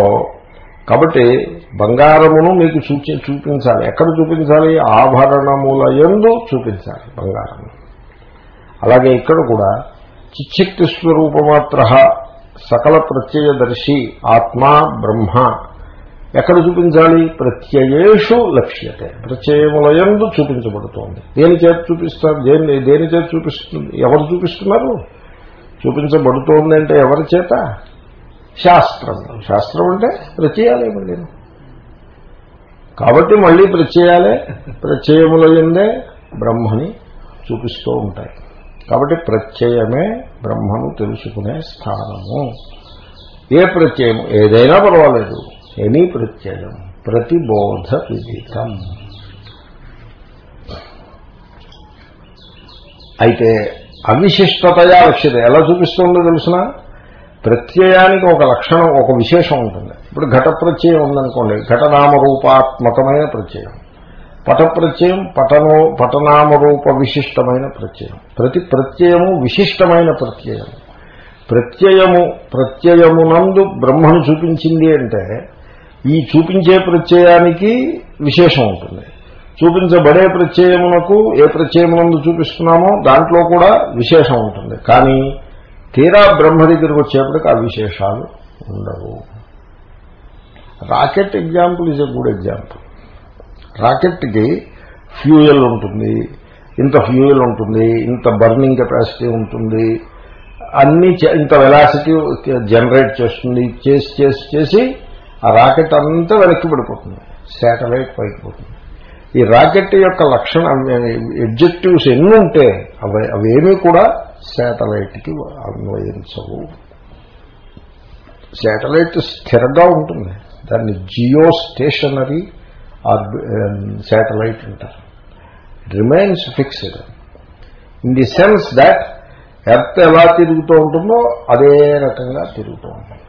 Speaker 1: కాబట్టి బంగారమును మీకు చూచి చూపించాలి. ఎక్కడ చూపించాలి? ఆభరణముల ఎందు చూపించాలి బంగారము. అలాగే ఇక్కడ కూడా చిచ్చక్తి స్వరూపమాత్ర సకల ప్రత్యయదర్శి ఆత్మా బ్రహ్మ ఎక్కడ చూపించాలి? ప్రత్యయేషు లక్ష్యతే. ప్రత్యయముల ఎందు చూపించబడుతోంది. దేని చేతి చూపిస్తారు? దేని దేని చేతి చూపిస్తుంది? ఎవరు చూపిస్తున్నారు? చూపించబడుతోంది అంటే ఎవరి చేత? శాస్త్రం. శాస్త్రం అంటే ప్రత్యయాలే మళ్ళీ. కాబట్టి మళ్ళీ ప్రత్యయాలే ప్రత్యయముల ఎందే బ్రహ్మని చూపిస్తూ ఉంటాయి. కాబట్టి ప్రత్యయమే బ్రహ్మను తెలుసుకునే స్థానము. ఏ ప్రత్యయం ఏదైనా పర్వాలేదు. ఎనీ ప్రత్యయం ప్రతిబోధ విదితం. అయితే అవిశిష్టతయా లక్ష్యత ఎలా చూపిస్తుందో తెలిసిన? ప్రత్యయానికి ఒక లక్షణం ఒక విశేషం ఉంటుంది. ఇప్పుడు ఘట ప్రత్యయం ఉందనుకోండి. ఘటనామరూపాత్మకమైన ప్రత్యయం. పట ప్రత్యయం పటనో పటనామరూప విశిష్టమైన ప్రత్యయం. ప్రతి ప్రత్యయము విశిష్టమైన ప్రత్యయం. ప్రత్యయము ప్రత్యయమునందు బ్రహ్మను చూపించింది అంటే ఈ చూపించే ప్రత్యయానికి విశేషం ఉంటుంది. చూపించబడే ప్రత్యయమునకు ఏ ప్రత్యయమునందు చూపిస్తున్నామో దాంట్లో కూడా విశేషం ఉంటుంది. కానీ తీరా బ్రహ్మ దగ్గరికి వచ్చేప్పటికి ఆ విశేషాలు ఉండవు. Rocket example is a good example. రాకెట్కి fuel ఉంటుంది. ఇంత ఫ్యూయల్ ఉంటుంది. ఇంత బర్నింగ్ కెపాసిటీ ఉంటుంది. అన్ని ఇంత వెలాసిటీ జనరేట్ చేస్తుంది. చేసి చేసి చేసి ఆ రాకెట్ అంతా వెనక్కి పడిపోతుంది. శాటిలైట్ పైకి పోతుంది. ఈ రాకెట్ యొక్క లక్షణం ఎబ్జెక్టివ్స్ ఎన్ని ఉంటే అవి అవేమీ కూడా శాటిలైట్కి అన్వయించవు. శాటిలైట్ స్థిరంగా ఉంటుంది. దాన్ని జియో స్టేషనరీ శాటిలైట్ అంటారు. Remains fixed in the sense that earth ఎలా తిరుగుతూ ఉంటుందో అదే రకంగా తిరుగుతూ ఉంటుంది.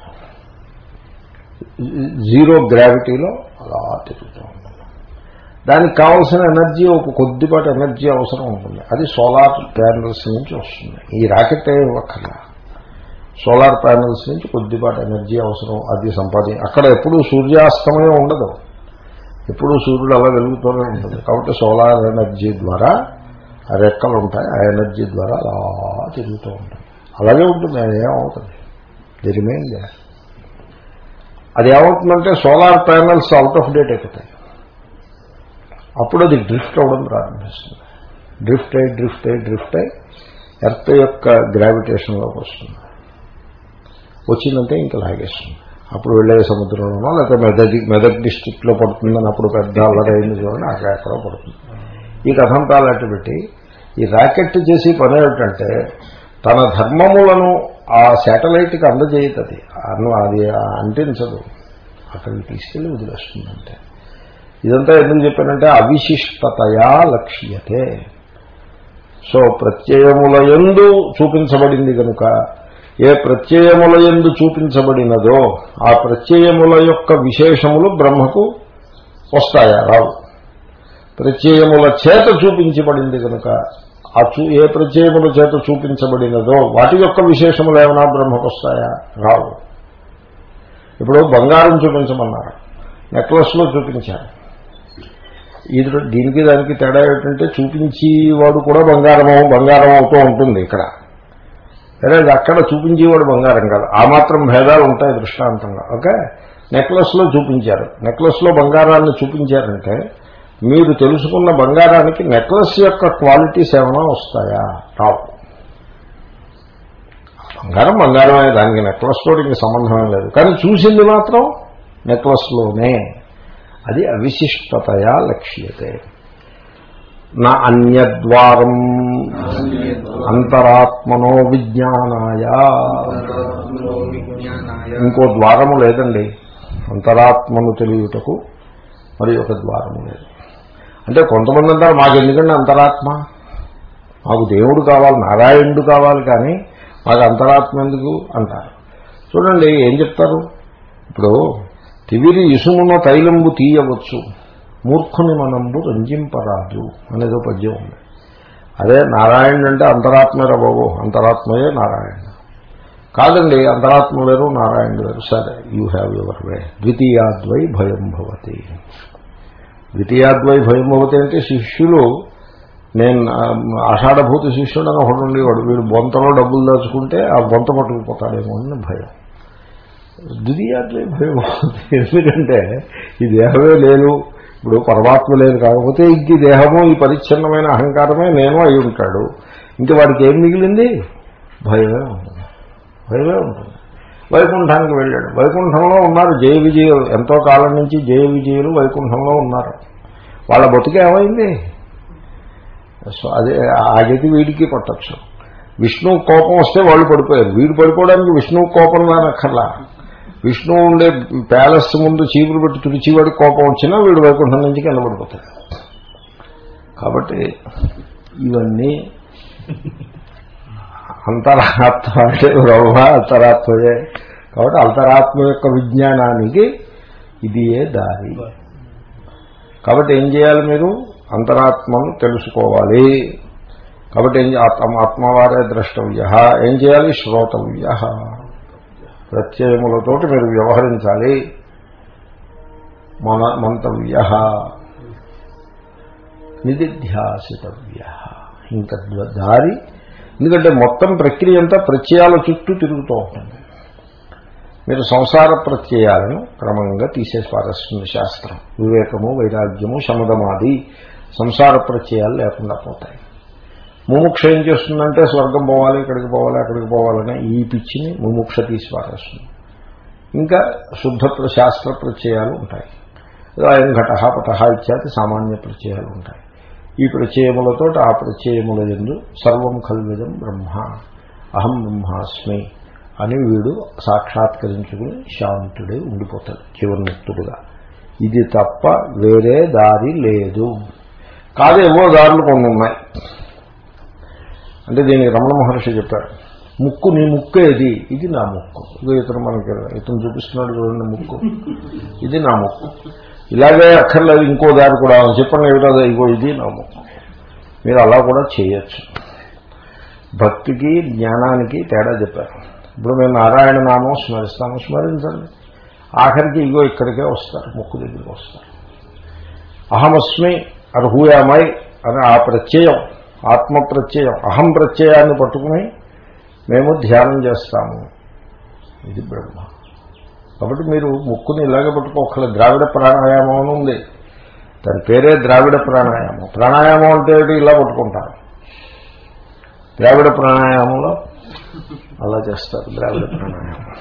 Speaker 1: జీరో గ్రావిటీలో అలా తిరుగుతూ ఉంటుంది. దానికి కావాల్సిన ఎనర్జీ ఒక కొద్దిపాటి ఎనర్జీ అవసరం ఉంటుంది. అది సోలార్ ప్యానల్స్ నుంచి వస్తుంది. ఈ రాకెట్ ఇవ్వక్కర్లా. సోలార్ ప్యానల్స్ నుంచి కొద్దిపాటి ఎనర్జీ అవసరం అది సంపాది. అక్కడ ఎప్పుడూ సూర్యాస్తమయం ఉండదు. ఎప్పుడూ సూర్యుడు అలా వెలుగుతూనే ఉంటుంది. కాబట్టి సోలార్ ఎనర్జీ ద్వారా ఆ రెక్కలు ఉంటాయి. ఆ ఎనర్జీ ద్వారా అలా తిరుగుతూ ఉంటుంది. అలాగే ఉంటుంది. అది ఏమవుతుంది? ది అది ఏమవుతుందంటే solar panels out of date అయిపోతాయి. అప్పుడు అది డ్రిఫ్ట్ అవ్వడం ప్రారంభిస్తుంది. డ్రిఫ్ట్ అయి డ్రిఫ్ట్ అయి డ్రిఫ్ట్ అయి ఎర్త్ యొక్క గ్రావిటేషన్లోకి వస్తుంది. వచ్చిందంటే ఇంకా లాగేస్తుంది. అప్పుడు వెళ్ళే సముద్రంలోనో లేకపోతే మెదక్ మెదక్ డిస్టిక్లో పడుతుందని అప్పుడు పెద్ద అల్లరైంది చూడండి అక్కడ ఎక్కడో పడుతుంది. ఈ కథంతా అలాంటి పెట్టి ఈ ర్యాకెట్ చేసి పని ఏమిటంటే తన ధర్మములను ఆ శాటిలైట్కి అందజేయదు అది అది అంటించదు అక్కడికి తీసుకెళ్ళి వదిలేస్తుందంటే. ఇదంతా ఎందుకు చెప్పానంటే అవిశిష్టతయా లక్ష్యతే. సో ప్రత్యయముల ఎందు చూపించబడింది కనుక ఏ ప్రత్యయముల ఎందు చూపించబడినదో ఆ ప్రత్యయముల యొక్క విశేషములు బ్రహ్మకు వస్తాయా రావు. ప్రత్యయముల చేత చూపించబడింది కనుక ఆ ఏ ప్రత్యేకముల చేత చూపించబడినదో వాటి యొక్క విశేషములు ఏమైనా బ్రహ్మకు వస్తాయా రావు. ఇప్పుడు బంగారం చూపించమన్నారు. నెక్లెస్లో చూపించారు. ఇది దీనికి దానికి తేడా ఏమిటంటే చూపించేవాడు కూడా బంగారం బంగారం అవుతూ ఉంటుంది ఇక్కడ. సరే అక్కడ చూపించేవాడు బంగారం కాదు. ఆ మాత్రం భేదాలు ఉంటాయి దృష్టాంతంగా. ఓకే? నెక్లెస్లో చూపించారు. నెక్లెస్లో బంగారాన్ని చూపించారంటే మీరు తెలుసుకున్న బంగారానికి నెక్లెస్ యొక్క క్వాలిటీస్ ఏమైనా వస్తాయా? రావు. బంగారం బంగారమే దానికి నెక్లెస్ తోటి ఇంక సంబంధం లేదు. కానీ చూసింది మాత్రం నెక్లెస్లోనే. అది అవిశిష్టతయా లక్ష్యతే? నా అన్యద్వారం అంతరాత్మనో విజ్ఞానాయ. ఇంకో ద్వారము లేదండి. అంతరాత్మను తెలియటకు మరి ఒక ద్వారము లేదు. అంటే కొంతమంది అంటారు మాకు ఎందుకంటే అంతరాత్మ? మాకు దేవుడు కావాలి నారాయణుడు కావాలి కానీ మాకు అంతరాత్మ ఎందుకు? అంటారు. చూడండి ఏం చెప్తారు? ఇప్పుడు తివిరి ఇసుమున తైలంబు తీయవచ్చు మూర్ఖుని మనంబు రంజింపరాదు అనేదో పద్యం ఉంది. అదే నారాయణ అంటే అంతరాత్మరా బాబు అంతరాత్మయే నారాయణ. కాదండి అంతరాత్మ వేరు నారాయణ వేరు. సరే యూ హ్యావ్ యువర్ వే ద్వితీయాద్వై భయం భవతి. ద్వితీయాద్వై భయం భవతి అంటే శిష్యులు నేను ఆషాఢభూత శిష్యుడు అని ఒకటి ఉండేవాడు. వీడు బొంతలో డబ్బులు దాచుకుంటే ఆ బొంత పట్టుకుపోతాడేమో అని భయం. ద్వితీయాద్వై భయం భవతి ఎందుకంటే ఈ దేహమే లేదు ఇప్పుడు పరమాత్మ లేదు కాకపోతే ఇంక ఈ దేహము ఈ పరిచ్ఛిన్నమైన అహంకారమే నేను అయి ఉంటాడు. ఇంక వాడికి ఏం మిగిలింది? భయమే ఉంటుంది. భయమే ఉంటుంది. వైకుంఠానికి వెళ్ళాడు. వైకుంఠంలో ఉన్నారు జయ విజయులు. ఎంతో కాలం నుంచి జయ విజయులు వైకుంఠంలో ఉన్నారు. వాళ్ళ బతుకు ఏమైంది? సో అదే ఆ గతి వీడికి పట్టచ్చు. విష్ణువు కోపం వస్తే వాళ్ళు పడిపోయారు. వీడు పడిపోవడానికి విష్ణువు కోపం రానక్కర్లా. విష్ణువు ఉండే ప్యాలెస్ ముందు చీపులు పెట్టి తుడిచివాడి కోపం వచ్చినా వీడు వైకుంఠం నుంచి కింద పడిపోతాడు కాబట్టి ఇవన్నీ అంతరాత్మ అంటే బ్రహ్మ అంతరాత్మయే. కాబట్టి అంతరాత్మ యొక్క విజ్ఞానానికి ఇది ఏ దారి కాబట్టి ఏం చేయాలి మీరు? అంతరాత్మను తెలుసుకోవాలి. కాబట్టి ఏం ఆత్మ ఆత్మవారే ద్రష్టవ్య. ఏం చేయాలి? శ్రోతవ్య. ప్రత్యయములతోటి మీరు వ్యవహరించాలి. మన మంతవ్య. నిధిధ్యాసితవ్య. ఇంకా దారి ఎందుకంటే మొత్తం ప్రక్రియ అంతా ప్రత్యయాల చుట్టూ తిరుగుతూ ఉంటుంది. మీరు సంసార ప్రత్యయాలను క్రమంగా తీసేసి పారేస్తుంది శాస్త్రం. వివేకము వైరాగ్యము శమదమాది సంసార ప్రత్యయాలు లేకుండా పోతాయి. ముముక్ష ఏం చేస్తుందంటే స్వర్గం పోవాలి ఇక్కడికి పోవాలి అక్కడికి పోవాలనే ఈ పిచ్చిని ముముక్ష తీసి పారేస్తుంది ఇంకా శుద్ధ శాస్త్ర ప్రత్యయాలు ఉంటాయి. అయం ఘట పట ఇత్యాది సామాన్య ప్రత్యయాలు ఉంటాయి. ఈ ప్రత్యయములతో ఆ ప్రత్యయముల ఎందు సర్వం కల్విదం బ్రహ్మ అహం బ్రహ్మాస్మి అని వీడు సాక్షాత్కరించుకుని శాంతుడే ఉండిపోతాడు జీవన్ముక్తుడుగా. ఇది తప్ప వేరే దారి లేదు. కాదు ఏవో దారులు కొన్ని ఉన్నాయి. అంటే దీనికి రమణ మహర్షి చెప్పారు ముక్కు నీ ముక్కు ఏది? ఇది నా ముక్కు. ఇక ఇతను మనకి ఇతను చూపిస్తున్నాడు చూడండి ముక్కు. ఇది నా ముక్కు. ఇలాగే అక్కర్లేదు ఇంకో దారి కూడా చెప్పండి ఏమిటో ఇగో ఇది నా మీరు అలా కూడా చేయొచ్చు. భక్తికి జ్ఞానానికి తేడా చెప్పారు. ఇప్పుడు మేము నారాయణ నామం స్మరిస్తాము. స్మరించండి. ఆఖరికి ఇగో ఇక్కడికే వస్తారు ముక్కు దగ్గరికి వస్తారు. అహమస్మి అర్హూయామై అని ఆ ప్రత్యయం ఆత్మ ప్రత్యయం అహం ప్రత్యయాన్ని పట్టుకుని మేము ధ్యానం చేస్తాము. ఇది బ్రహ్మ. కాబట్టి మీరు ముక్కుని ఇలాగే పట్టుకోకలేదు ద్రావిడ ప్రాణాయామం అని ఉంది. దాని పేరే ద్రావిడ ప్రాణాయామం. ప్రాణాయామం అంటే ఇలా పట్టుకుంటారు. ద్రావిడ ప్రాణాయామంలో అలా చేస్తారు. ద్రావిడ ప్రాణాయామం.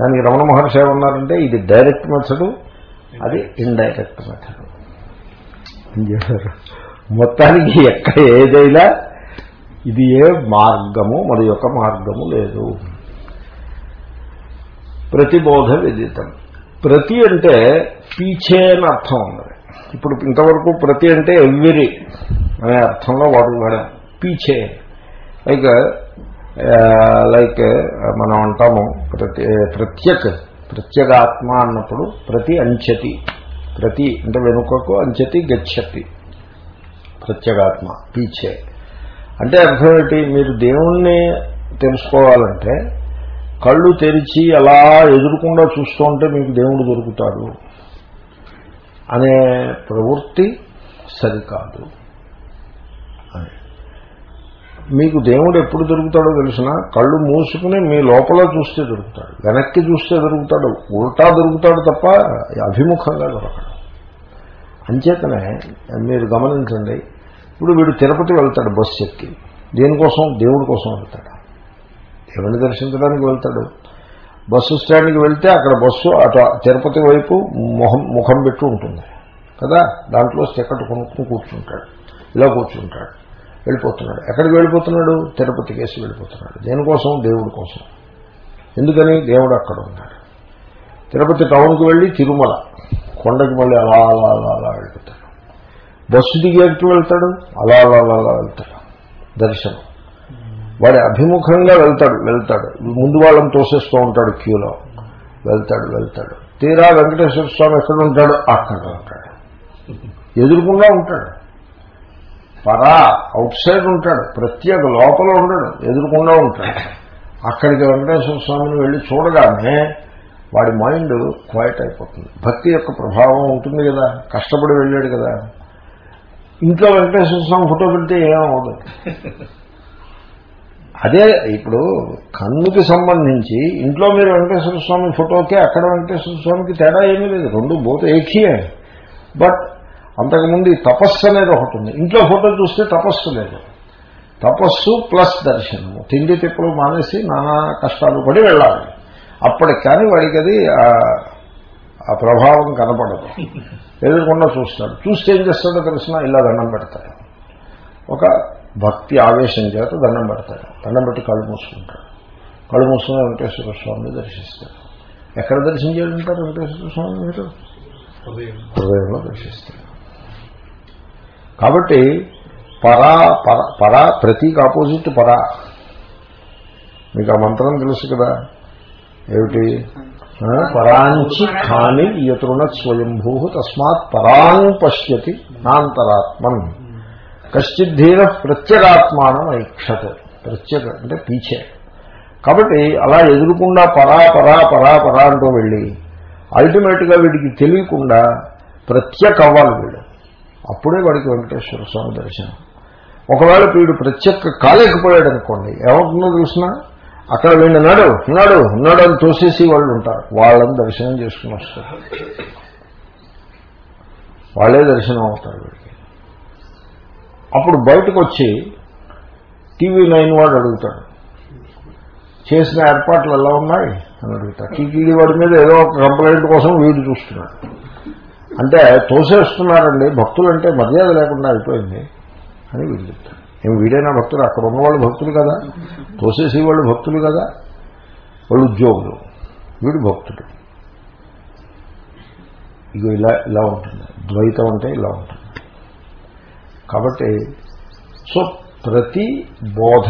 Speaker 1: దానికి రమణ మహర్షి ఏమన్నారంటే ఇది డైరెక్ట్ మెథడు అది ఇండైరెక్ట్ మెథడు. ఏం చేశారు? మొత్తానికి ఎక్కడ ఏదైనా ఇది ఏ మార్గము మరి యొక్క మార్గము లేదు. ప్రతిబోధ విదితం ప్రతి అంటే పీచే అని అర్థం ఉన్నది. ఇప్పుడు ఇంతవరకు ప్రతి అంటే ఎవ్వరి అనే అర్థంలో వాడు వాడాం. పీచే లైక్ లైక్ మనం అంటాము ప్రతి ప్రత్యక్ ప్రత్యేగాత్మ అన్నప్పుడు ప్రతి అంచతి ప్రతి అంటే వెనుకకు అంచతి గచ్చతి. ప్రత్యేగాత్మ పీచే అంటే అర్థం ఏంటి మీరు దేవుణ్ణి తెలుసుకోవాలంటే కళ్ళు తెరిచి అలా ఎదురుకుండా చూస్తూ ఉంటే మీకు దేవుడు దొరుకుతాడు అనే ప్రవృత్తి సరికాదు. మీకు దేవుడు ఎప్పుడు దొరుకుతాడో తెలిసిన కళ్ళు మూసుకుని మీ లోపల చూస్తే దొరుకుతాడు. వెనక్కి చూస్తే దొరుకుతాడు. ఉల్టా దొరుకుతాడు తప్ప అభిముఖంగా దొరకడు. అంచేతనే మీరు గమనించండి. ఇప్పుడు వీడు తిరుపతి వెళ్తాడు బస్సు ఎక్కి. దేనికోసం? దేవుడి కోసం వెళ్తాడు. దేవుని దర్శించడానికి వెళ్తాడు. బస్సు స్టాండ్కి వెళ్తే అక్కడ బస్సు అటు తిరుపతి వైపు ముఖం ముఖం పెట్టి ఉంటుంది. కదా? దాంట్లో టికెట్ కొనుక్కుని కూర్చుంటాడు. ఇలా కూర్చుంటాడు. వెళ్ళిపోతున్నాడు. ఎక్కడికి వెళ్ళిపోతున్నాడు? తిరుపతి కేసు వెళ్ళిపోతున్నాడు. దేనికోసం? దేవుడి కోసం. ఎందుకని? దేవుడు అక్కడ ఉన్నాడు. తిరుపతి టౌన్కి వెళ్ళి తిరుమల. కొండకి మళ్ళీ అలా అలా అలా అలా వెళ్ళిపోతాడు. బస్సు దిగేట్టు వెళ్తాడు. అలా అలా అలా వెళ్తాడు. దర్శనం. వాడి అభిముఖంగా వెళ్తాడు వెళ్తాడు. ముందు వాళ్ళని తోసేస్తూ ఉంటాడు క్యూలో. వెళ్తాడు వెళ్తాడు. తీరా వెంకటేశ్వర స్వామి ఎక్కడ ఉంటాడు? అక్కడ ఉంటాడు. ఎదురుకుండా ఉంటాడు. పరా అవుట్ సైడ్ ఉంటాడు. ప్రత్యేక లోపల ఉండడు ఎదురుకుండా ఉంటాడు. అక్కడికి వెంకటేశ్వర స్వామిని వెళ్ళి చూడగానే వాడి మైండ్ క్వైట్ అయిపోతుంది. భక్తి యొక్క ప్రభావం ఉంటుంది కదా కష్టపడి వెళ్ళాడు కదా. ఇంట్లో వెంకటేశ్వర స్వామి ఫోటో పెడితే ఏమవుతుంది అదే ఇప్పుడు కన్నుకి సంబంధించి ఇంట్లో మీరు వెంకటేశ్వర స్వామి ఫోటోకే అక్కడ వెంకటేశ్వర స్వామికి తేడా ఏమీ లేదు. రెండు బోత ఏకీయే బట్ అంతకుముందు ఈ తపస్సు అనేది ఒకటి ఉంది. ఇంట్లో ఫోటో చూస్తే తపస్సు లేదు. తపస్సు ప్లస్ దర్శనము. తిండి తిప్పలు మానేసి నానా కష్టాలు పడి వెళ్ళాలి. అప్పటికి కానీ వాడికి అది ఆ ప్రభావం కనపడదు. ఎదురకుండా చూస్తాడు. చూస్తే ఏం చేస్తాడో తెలిసిన ఇలా దండం పెడతాడు. ఒక భక్తి ఆవేశం చేత దండం పెడతాడు దండం పెట్టి కళ్ళు మూసుకుంటాడు కళ్ళు మూసుకుని వెంకటేశ్వర స్వామిని దర్శిస్తాడు ఎక్కడ దర్శించాలంటారు వెంకటేశ్వర స్వామి మీరు? హృదయంలో దర్శిస్తాడు కాబట్టి పరా పర పరా ప్రతీక ఆపోజిట్ పరా. మీకు ఆ మంత్రం తెలుసు కదా? ఏమిటి? పరాంచి ఖాని యతృణ స్వయంభూ తస్మాత్ పరాం పశ్యతి నాంతరాత్మన్. కశ్చిద్ధీర ప్రత్యగాత్మానం ఐక్షత ప్రత్యేక అంటే పీచే కాబట్టి అలా ఎదురుకుండా పరా పరా పరా పరా అంటూ వెళ్ళి అల్టిమేట్గా వీడికి తెలియకుండా ప్రత్యేక అవ్వాలి వీడు. అప్పుడే వాడికి వెంకటేశ్వర స్వామి దర్శనం. ఒకవేళ వీడు ప్రత్యేక కాలేకపోయాడు అనుకోండి ఏమవుతుందో తెలిసిన అక్కడ వీళ్ళు ఉన్నాడు ఉన్నాడు ఉన్నాడు అని తోసేసి వాళ్ళు ఉంటారు. వాళ్ళని దర్శనం చేసుకుని వస్తారు. వాళ్ళే దర్శనం అవుతారు వీడు అప్పుడు బయటకు వచ్చి టీవీ నైన్ వాడు అడుగుతాడు. చేసిన ఏర్పాట్లు ఎలా ఉన్నాయి? అని అడుగుతాడు. టీటీడీ వాడి మీద ఏదో ఒక కంప్లైంట్ కోసం వీడు చూస్తున్నాడు. అంటే తోసేస్తున్నారండి భక్తులు అంటే మర్యాద లేకుండా అయిపోయింది అని వీడు చెప్తాడు. ఏమి వీడైనా భక్తులు? అక్కడ ఉన్నవాళ్ళు భక్తులు కదా. తోసేసేవాళ్ళు భక్తులు కదా. వాళ్ళు ఉద్యోగులు. వీడు భక్తుడు. ఇగో ఇలా ఇలా ఉంటుంది. ద్వైతం అంటే ఇలా ఉంటుంది. కాబట్టి సో ప్రతి బోధ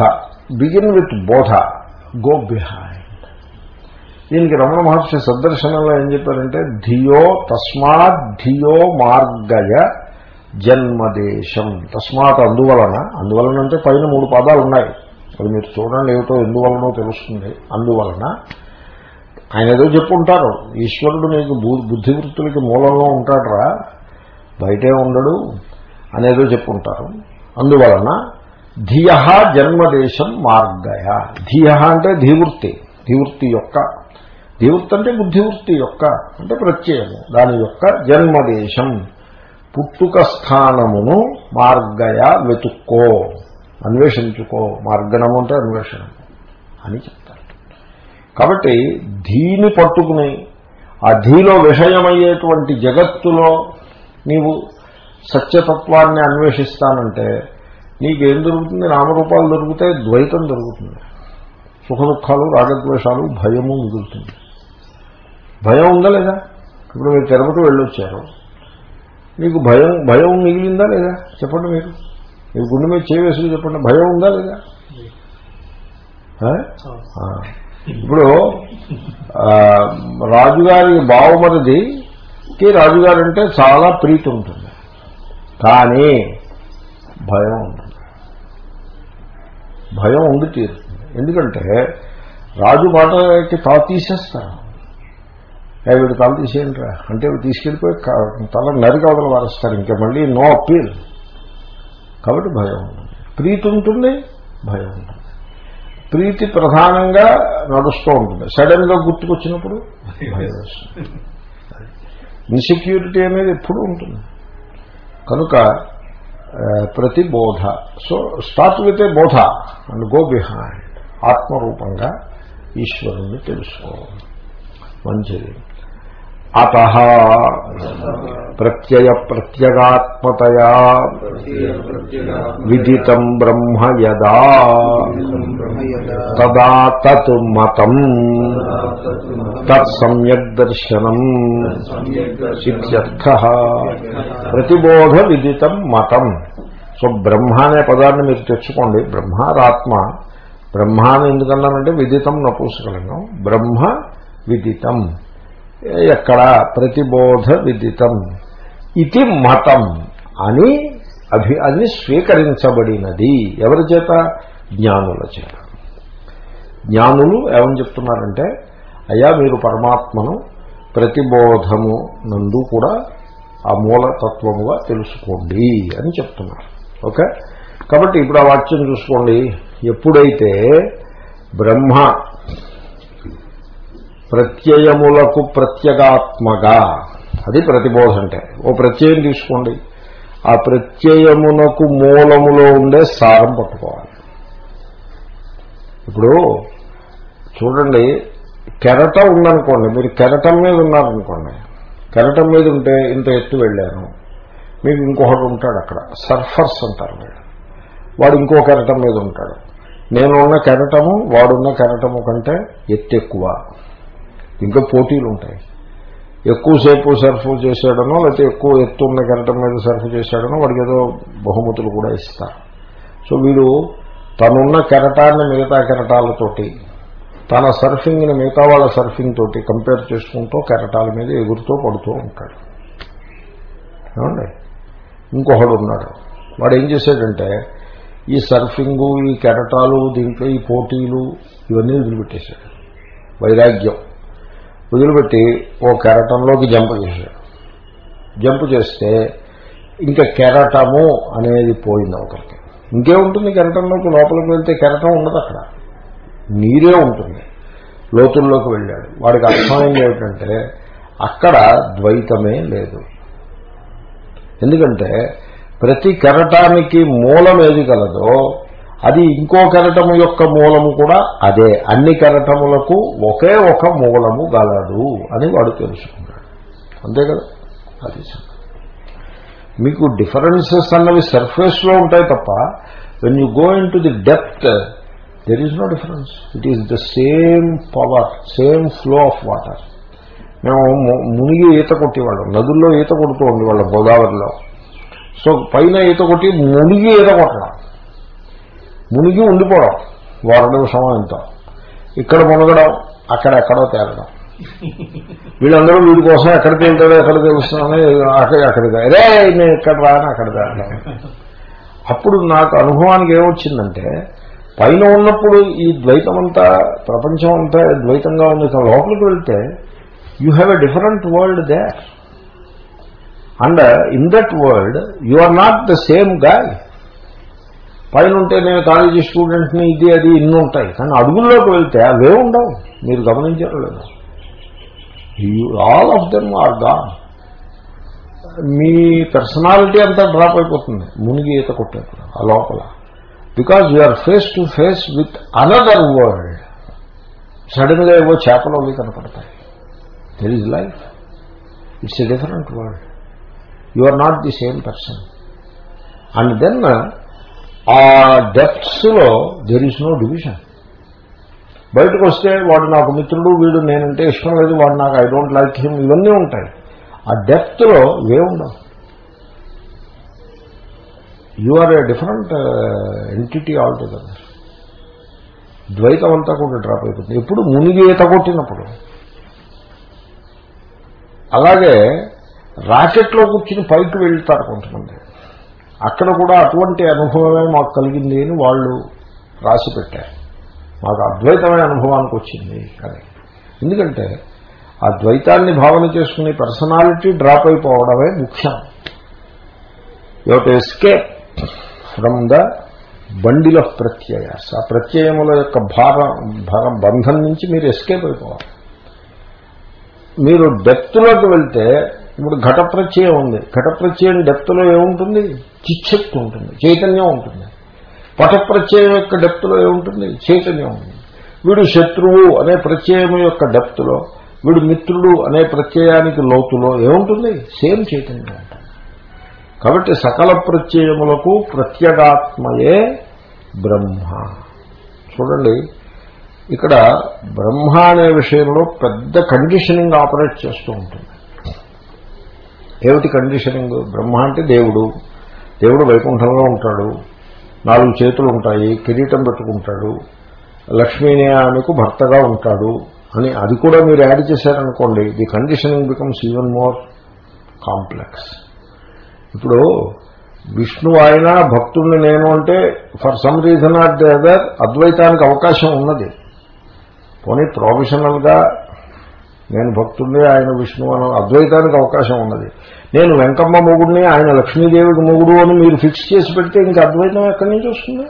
Speaker 1: బిగిన్ విత్ బోధ గో బిహైండ్ దీనికి రమణ మహర్షి సందర్శనంలో ఏం చెప్పారంటే ధియో తస్మాత్ ధియో మార్గయ జన్మదేశం. తస్మాత్ అందువలన అందువలన అంటే పైన మూడు పదాలు ఉన్నాయి. అది మీరు చూడండి ఏమిటో ఎందువలనో తెలుస్తుంది. అందువలన ఆయన ఏదో చెప్పుంటారు ఈశ్వరుడు మీకు బుద్ధివృత్తులకి మూలంలో ఉంటాడరా బయటే ఉండడు అనేదో చెప్పుకుంటారు. అందువలన ధియ జన్మదేశం మార్గయ. ధియ అంటే ధీవృత్తి. ధీవృత్తి యొక్క ధీవృత్తి అంటే బుద్ధివృత్తి యొక్క అంటే ప్రత్యయము. దాని యొక్క జన్మదేశం. పుట్టుక స్థానమును మార్గయ వెతుక్కో. అన్వేషించుకో. మార్గణము అంటే అన్వేషణము అని చెప్తారు. కాబట్టి ధీని పట్టుకుని ఆ ధీలో విషయమయ్యేటువంటి జగత్తులో నీవు సత్యతత్వాన్ని అన్వేషిస్తానంటే నీకేం దొరుకుతుంది? నామరూపాలు దొరికితే ద్వైతం దొరుకుతుంది. సుఖ దుఃఖాలు రాగద్వేషాలు భయము మిగులుతుంది. భయం ఉందా లేదా? ఇప్పుడు మీరు తిరుపతి వెళ్ళొచ్చారు. మీకు భయం భయం మిగిలిందా లేదా? చెప్పండి మీరు. మీరు గుండె మీద చేయవేసుకు చెప్పండి. భయం ఉందా లేదా? ఇప్పుడు రాజుగారి బావమరిదికి రాజుగారంటే చాలా ప్రీతి ఉంటుంది. కానీ భయం ఉంటుంది భయం ఉండి తీరుతుంది. ఎందుకంటే రాజు మాటకి తల తీసేస్తాను వీడు తల తీసేయండిరా. అంటే తీసుకెళ్ళిపోయి తల నరికి అవతల వారేస్తారు. ఇంకా మళ్ళీ నో అప్పీల్. కాబట్టి భయం ఉంటుంది ప్రీతి ఉంటుంది భయం ఉంటుంది ప్రీతి ప్రధానంగా నడుస్తూ ఉంటుంది. సడన్గా గుర్తుకొచ్చినప్పుడు భయం వస్తుంది. ఇన్సెక్యూరిటీ అనేది ఎప్పుడూ ఉంటుంది. కనుక ప్రతి బోధ సో స్టార్ట్ విత్ ఏ బోధ అండ్ గో బిహైండ్ ఆత్మరూపంగా ఈశ్వరుణ్ణి తెలుసుకో మంచిది. అత ప్రత్యయ ప్రత్యగాత్మతయా విదితం బ్రహ్మ యదా తదా తత్ మతం తత్ దర్శనం ఇత్యర్థ ప్రతిబోధ విదితం మతం సో బ్రహ్మ అనే పదాన్ని మీరు తెచ్చుకోండి. బ్రహ్మారాత్మ బ్రహ్మ అని ఎందుకన్నానంటే విదితం నపూసకలింగం బ్రహ్మ విదితం. ఎక్కడ ప్రతిబోధ విదితం? ఇది మతం అని అభి అది స్వీకరించబడినది. ఎవరి చేత? జ్ఞానుల చేత. జ్ఞానులు ఏమని చెప్తున్నారంటే అయ్యా మీరు పరమాత్మను ప్రతిబోధము నందు కూడా ఆ మూలతత్వముగా తెలుసుకోండి అని చెప్తున్నారు. ఓకే? కాబట్టి ఇప్పుడు ఆ వాక్యం చూసుకోండి. ఎప్పుడైతే బ్రహ్మ ప్రత్యయములకు ప్రత్యేగాత్మగా. అది ప్రతిబోధ అంటే ఓ ప్రత్యయం తీసుకోండి. ఆ ప్రత్యయమునకు మూలములో ఉండే సారం పట్టుకోవాలి. ఇప్పుడు చూడండి కెరట ఉందనుకోండి మీరు కెరటం మీద ఉన్నారనుకోండి. కెరటం మీద ఉంటే ఇంత ఎత్తు వెళ్ళాను. మీకు ఇంకొకటి ఉంటాడు అక్కడ. సర్ఫర్స్ అంటారు వీళ్ళు. వాడు ఇంకో కెరటం మీద ఉంటాడు. నేను ఉన్న కెరటము వాడున్న కెరటము కంటే ఎత్తు ఎక్కువ ఇంకా పోటీలు ఉంటాయి. ఎక్కువసేపు సర్ఫ్ చేశాడనో లేకపోతే ఎక్కువ ఎత్తు ఉన్న కెరటం మీద సర్ఫ్ చేశాడనో వాడికి ఏదో బహుమతులు కూడా ఇస్తారు. సో వీడు తనున్న కెరటాన్ని మిగతా కెరటాలతోటి తన సర్ఫింగ్ని మిగతా వాళ్ళ సర్ఫింగ్ తోటి కంపేర్ చేసుకుంటూ కెరటాల మీద ఎగురుతూ పడుతూ ఉంటాడు. ఏమండి? ఇంకొకడు ఉన్నాడు. వాడు ఏం చేశాడంటే ఈ సర్ఫింగు ఈ కెరటాలు దీంట్లో ఈ పోటీలు ఇవన్నీ వదిలిపెట్టేశాడు. వైరాగ్యం. వదిలిపెట్టి ఓ కెరటంలోకి జంప్ చేశాడు. జంప్ చేస్తే ఇంకా కెరటము అనేది పోయింది ఒకరికి ఇంకేముంటుంది కెరటంలోకి లోపలికి వెళ్తే కెరటం ఉండదు అక్కడ. నీరే ఉంటుంది. లోతుల్లోకి వెళ్ళాడు. వాడికి అర్థమైంది ఏమిటంటే అక్కడ ద్వైతమే లేదు. ఎందుకంటే ప్రతి కెరటానికి మూలం ఏది కలదో అది ఇంకో కెరటము యొక్క మూలము కూడా అదే. అన్ని కెరటములకు ఒకే ఒక మూలము గలదు అని వాడు తెలుసుకున్నాడు. అంతే కదా? అది మీకు డిఫరెన్సెస్ అన్నవి సర్ఫేస్లో ఉంటాయి తప్ప when you go into the depth there is no difference it is the same power same flow of water మేము మునిగి ఈత కొట్టేవాళ్ళం. నదుల్లో ఈత కొడుతూ ఉండేవాళ్ళం గోదావరిలో. సో పైన ఈత కొట్టి మునిగి ఈత కొట్టడం. మునిగి ఉండిపోవడం. వారం నిమిషం ఇక్కడ మునగడం అక్కడ ఎక్కడో తేలడం వీళ్ళందరూ వీడి కోసం ఎక్కడికి వెళ్తాడో ఎక్కడ తెలుస్తున్నానో అక్కడ అక్కడికి అరే నేను ఎక్కడ రాని అక్కడ తేలడం అప్పుడు నాకు అనుభవానికి ఏమొచ్చిందంటే పైన ఉన్నప్పుడు ఈ ద్వైతం అంతా ప్రపంచం అంతా ద్వైతంగా ఉంది. లోపలికి వెళ్తే you have a different world there and in that world you are not the same guy పైన ఉంటే నేను కాలేజీ స్టూడెంట్ని ఇది అది ఇన్ని ఉంటాయి. కానీ అడుగుల్లోకి వెళ్తే అవే ఉండవు. మీరు గమనించారు లేదు. All of them are gone me personality అంతా డ్రాప్ అయిపోతుంది. మునిగి ఈత కొట్టేప్పుడు ఆ లోపల. Because you are face to face with another world సడన్గా ఏవో చేపలు అవి కనపడతాయి. There is life it's a different world you are not the same person and then ఆ డెప్త్స్లో దెర్ ఈజ్ నో డివిజన్ బయటకు వస్తే వాడు నాకు మిత్రుడు వీడు నేనంటే ఇష్టం లేదు వాడు నాకు ఐ డోంట్ లైక్ హిమ్ ఇవన్నీ ఉంటాయి. ఆ డెప్త్లో ఇవే ఉండవు. You are a different entity altogether ద్వైతం అంతా కూడా డ్రాప్ అయిపోతుంది. ఎప్పుడు మునిగి కొట్టినప్పుడు. అలాగే రాకెట్లో కూర్చుని పైకి వెళ్తారు కొంతమంది. అక్కడ కూడా అటువంటి అనుభవమే మాకు కలిగింది అని వాళ్ళు రాసి పెట్టారు. మాకు అద్వైతమైన అనుభవానికి వచ్చింది అని. ఎందుకంటే ఆ ద్వైతాన్ని భావన చేసుకునే పర్సనాలిటీ డ్రాప్ అయిపోవడమే ముఖ్యం. You to escape from the bundle of ప్రత్యయాస్ ఆ ప్రత్యయముల యొక్క భారం భారం బంధం నుంచి మీరు ఎస్కేప్ అయిపోవాలి. మీరు డెప్త్లోకి వెళ్తే ఇప్పుడు ఘట ప్రత్యయం ఉంది. ఘట ప్రత్యయం డెప్త్లో ఏముంటుంది? చిచ్చక్తి ఉంటుంది. చైతన్యం ఉంటుంది. పట ప్రత్యయం యొక్క డెప్త్లో ఏముంటుంది? చైతన్యం ఉంటుంది. వీడు శత్రువు అనే ప్రత్యయం యొక్క డెప్త్లో వీడు మిత్రుడు అనే ప్రత్యయానికి లోతులో ఏముంటుంది? సేమ్ చైతన్యం ఉంటుంది. కాబట్టి సకల ప్రత్యయములకు ప్రత్యేగాత్మయే బ్రహ్మ. చూడండి ఇక్కడ బ్రహ్మ అనే విషయంలో పెద్ద కండిషనింగ్ ఆపరేట్ చేస్తూ ఉంటుంది. ఏమిటి కండిషనింగ్ బ్రహ్మ అంటే దేవుడు. దేవుడు వైకుంఠంలో ఉంటాడు. నాలుగు చేతులు ఉంటాయి కిరీటం పెట్టుకుంటాడు. లక్ష్మీనే ఆమెకు భర్తగా ఉంటాడు అని అది కూడా మీరు యాడ్ చేశారనుకోండి the conditioning becomes even more complex. ఇప్పుడు విష్ణు ఆయన భక్తుడిని నేను అంటే for some reason are the other అద్వైతానికి అవకాశం ఉన్నది. పోనీ ప్రొఫెషనల్గా నేను భక్తుడిని ఆయన విష్ణు అని అద్వైతానికి అవకాశం ఉన్నది. నేను వెంకమ్మ మొగుడిని ఆయన లక్ష్మీదేవికి మొగుడు అని మీరు ఫిక్స్ చేసి పెడితే ఇంకా అద్వైతం ఎక్కడి నుంచి వస్తుంది?